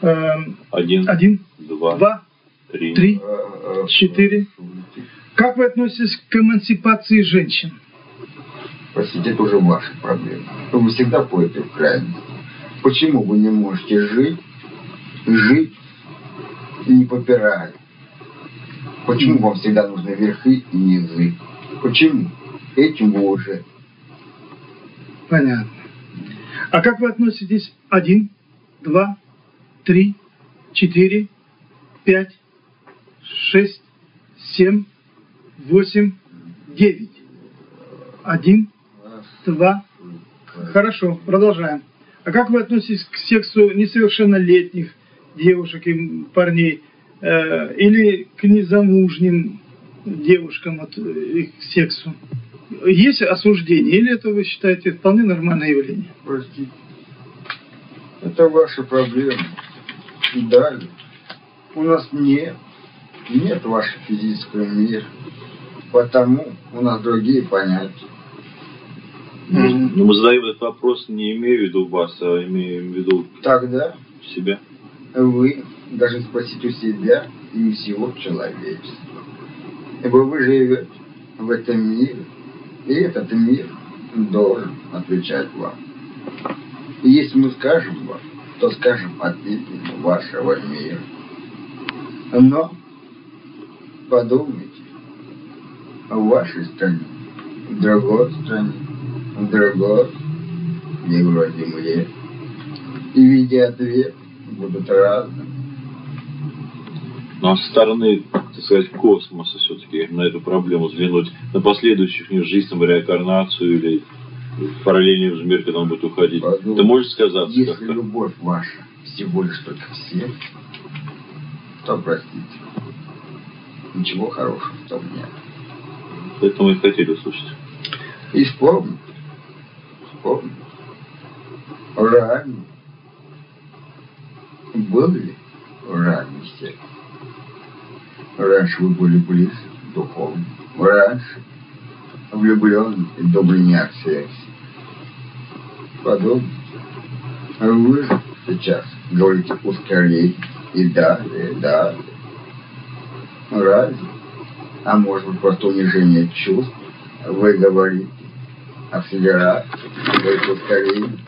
э, Один, один, два, два, три. три, Э, э, Четыре. как вы относитесь к эмансипации женщин? Простите, это уже ваша проблема. Вы всегда поете в крайность. Почему вы не можете жить, жить и не попирая? Почему вам всегда нужны верхи и низы? Почему? Этим вы уже Понятно. А как вы относитесь один, два, три, четыре, пять, шесть, семь, восемь, девять? Один, два. Хорошо, продолжаем. А как вы относитесь к сексу несовершеннолетних девушек и парней э, или к незамужним девушкам от э, их сексу? Есть осуждение или это вы считаете вполне нормальное явление? Простите. Это ваша проблема. Далее. У нас нет, нет вашего физического мира. Потому у нас другие понятия. Ну, мы задаем этот вопрос, не имея в виду вас, а имеем в виду Тогда себя. вы должны спросить у себя и у всего человечества. Ибо вы живете в этом мире, и этот мир должен отвечать вам. И если мы скажем вам, то скажем от имени вашего мира. Но подумайте о вашей стране, в другой стране, в другой, в земле. И видя ответ будут разные. Но со стороны, так сказать, космоса все-таки на эту проблему взглянуть, на последующих не жизнь, там, реинкарнацию или в параллельный мир, когда он будет уходить. Подумай. Ты можешь сказать Если любовь ваша всего лишь только в сердце, то простите. Ничего хорошего в том нет. Это мы и хотели услышать. И вспомните, вспомните, ранее был ли ранний секс? Раньше вы были близки духовно. Раньше влюбленный и дубленяк секс. Подумайте. Вы же сейчас говорите ускорей и далее, и далее. Разве? А может быть просто унижение чувств? Вы говорите акселерации, говорите ускорение.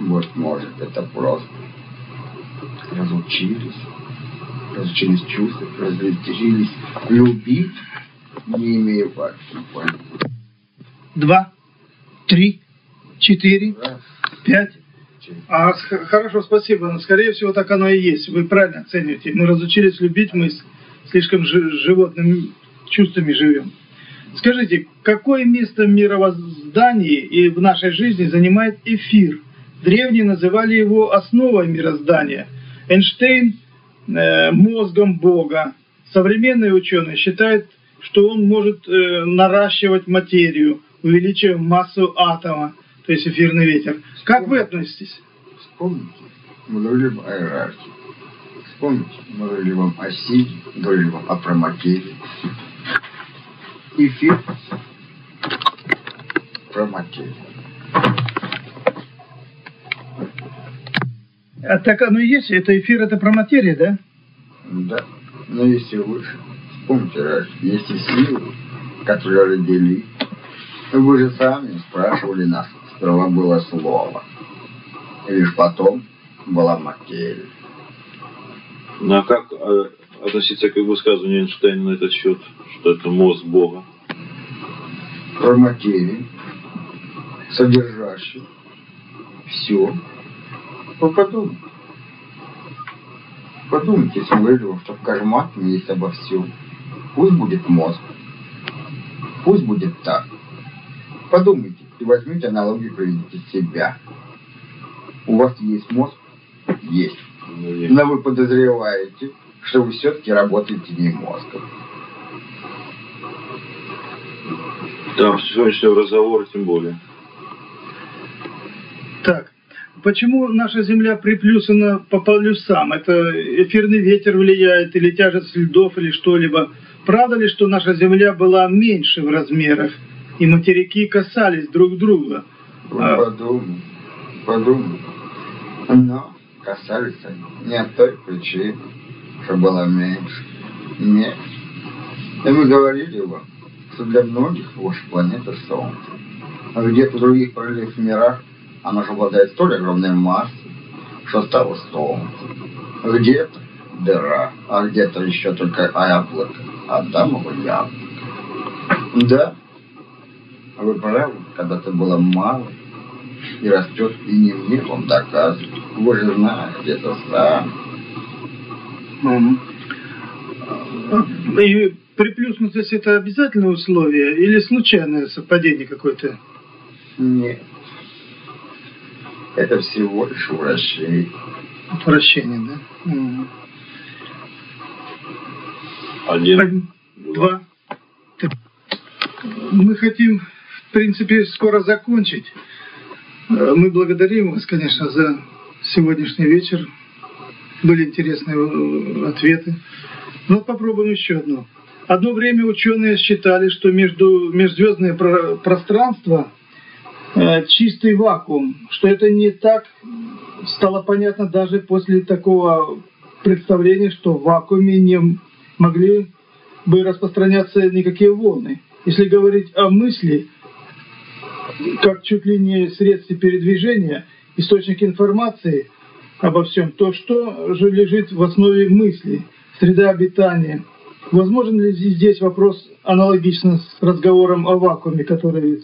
Вот может это просто. Разучились, разучились чувствовать, разучились любить, не имея вообще понятия. Два, три, четыре, Раз, пять. А, хорошо, спасибо. Но, Скорее всего, так оно и есть. Вы правильно оцениваете. Мы разучились любить, мы с- слишком жи- животными чувствами живем. Скажите, какое место в мироздании и в нашей жизни занимает эфир? Древние называли его основой мироздания. Эйнштейн мозгом Бога. Современные ученые считают, что он может э, наращивать материю, увеличивая массу атома, то есть эфирный ветер. Как вы относитесь? Вспомните, об иерархии. Вспомните, вам о силе, вам о проматерии. Эфир про А так оно и есть, это эфир, это про материю, да? Да, но если выше, вспомните раньше, есть и силы, которые родили. Вы же сами спрашивали нас, сперва было слово, и лишь потом была материя. Ну а как э, относиться к высказыванию Эйнштейна на этот счет, что это мозг Бога? про материю, содержащую все. Вы подумайте. Подумайте, если мы говорим, что в каждом атоме есть обо всем. Пусть будет мозг. Пусть будет так. Подумайте и возьмите аналогию, приведите себя. У вас есть мозг? Есть. Но вы подозреваете, что вы все-таки работаете не мозгом. Да, в сегодняшнем разговоре тем более. Так, почему наша Земля приплюсана по полюсам? Это эфирный ветер влияет, или тяжесть льдов, или что-либо? Правда ли, что наша Земля была меньше в размерах, и материки касались друг друга? Вы А. подумайте, подумайте. Но касались они не от той причины, что было меньше. Нет. И мы говорили вам, что для многих ваша планета Солнце. А где-то в других параллельных мирах она же обладает столь огромной массой, что стало Солнце. Где-то дыра, а где-то еще только яблоко, Адамово яблоко. Да, а вы правы, когда-то было мало, и растет, и не мне вам доказывать. Вы же знаете это сами. И приплюснутость это обязательное условие или случайное совпадение какое-то? Нет. Это всего лишь вращение. Вращение, да? Один, Один, два, три. Мы хотим, в принципе, скоро закончить. Э, Мы благодарим вас, конечно, за сегодняшний вечер. Были интересные э, ответы. Но попробуем еще одно. Одно время ученые считали, что между межзвездное про- пространство чистый вакуум, что это не так стало понятно даже после такого представления, что в вакууме не могли бы распространяться никакие волны. Если говорить о мысли, как чуть ли не средстве передвижения, источник информации обо всем, то что же лежит в основе мысли, среда обитания? Возможен ли здесь вопрос аналогично с разговором о вакууме, который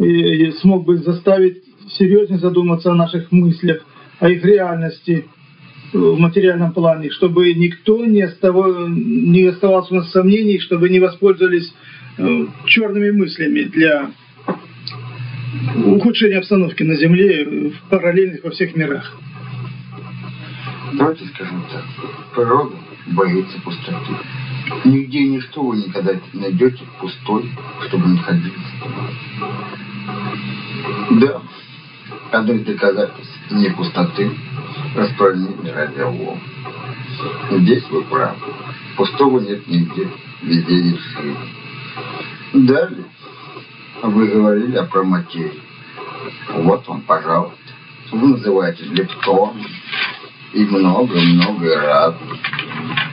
э, смог бы заставить серьезнее задуматься о наших мыслях, о их реальности в материальном плане, чтобы никто не, остава- не оставался у нас сомнений, чтобы не воспользовались э, черными мыслями для ухудшения обстановки на Земле э, в параллельных во всех мирах. Давайте скажем так. Природа боится пустоты. Нигде и ничто вы никогда не найдете пустой, чтобы находиться. Да, Одно из доказательств не пустоты, распространения радиоволн. Здесь вы правы. Пустого нет нигде. Везде есть жизнь. Далее вы говорили о проматерии. Вот он, пожалуйста. Вы называете лептоном и много-много раз.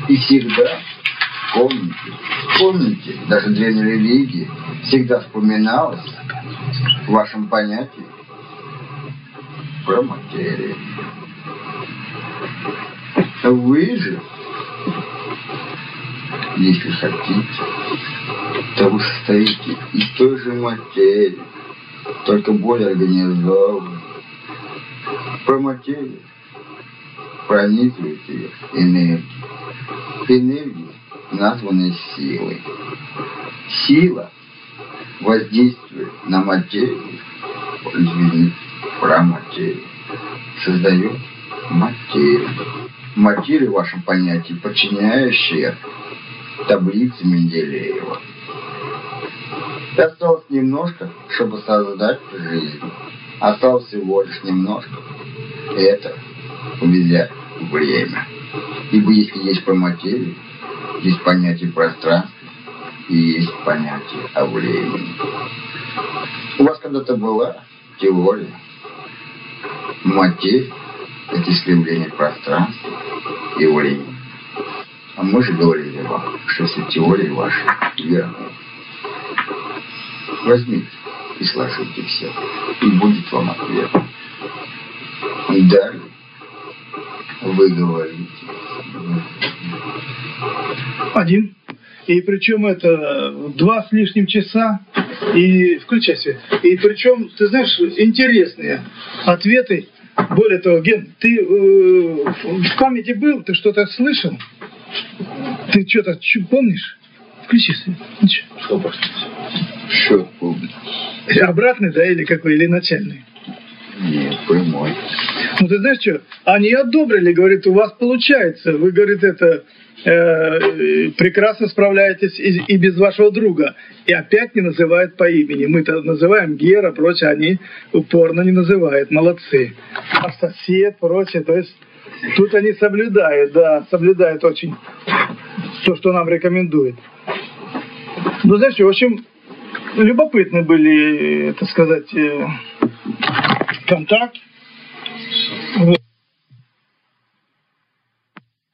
И всегда помните, помните, даже древней религии всегда вспоминалось в вашем понятии про материю. Вы же, если хотите, то вы состоите из той же материи, только более организованной. Про материю пронизывает ее энергия. Названная силой. Сила воздействует на материю, извините, про материю, создает материю. Материю в вашем понятии, подчиняющая таблице Менделеева. Осталось немножко, чтобы создать жизнь. Осталось всего лишь немножко. Это взять время. Ибо если есть про материю, есть понятие пространства и есть понятие о времени. У вас когда-то была теория. Материя – это искривление пространства и времени. А мы же говорили вам, что все теории ваши верны. Возьмите и сложите все, и будет вам ответ. Далее вы говорите. Один. И причем это два с лишним часа. И включай свет. И причем, ты знаешь, интересные ответы. Более того, Ген, ты э, в камеди был, ты что-то слышал? Ты что-то помнишь? Включи свет. Ничего. Что, простите? Счет помню. Обратный, да, или какой, или начальный? Нет, прямой. Ну, ты знаешь что? Они одобрили, говорит, у вас получается. Вы, говорит, это э, прекрасно справляетесь и, и без вашего друга. И опять не называют по имени. Мы-то называем Гера, прочее, они упорно не называют. Молодцы. А сосед, прочее, то есть тут они соблюдают, да, соблюдают очень то, что нам рекомендует. Ну, знаешь, в общем, любопытны были, так сказать, э, контакт. Вот.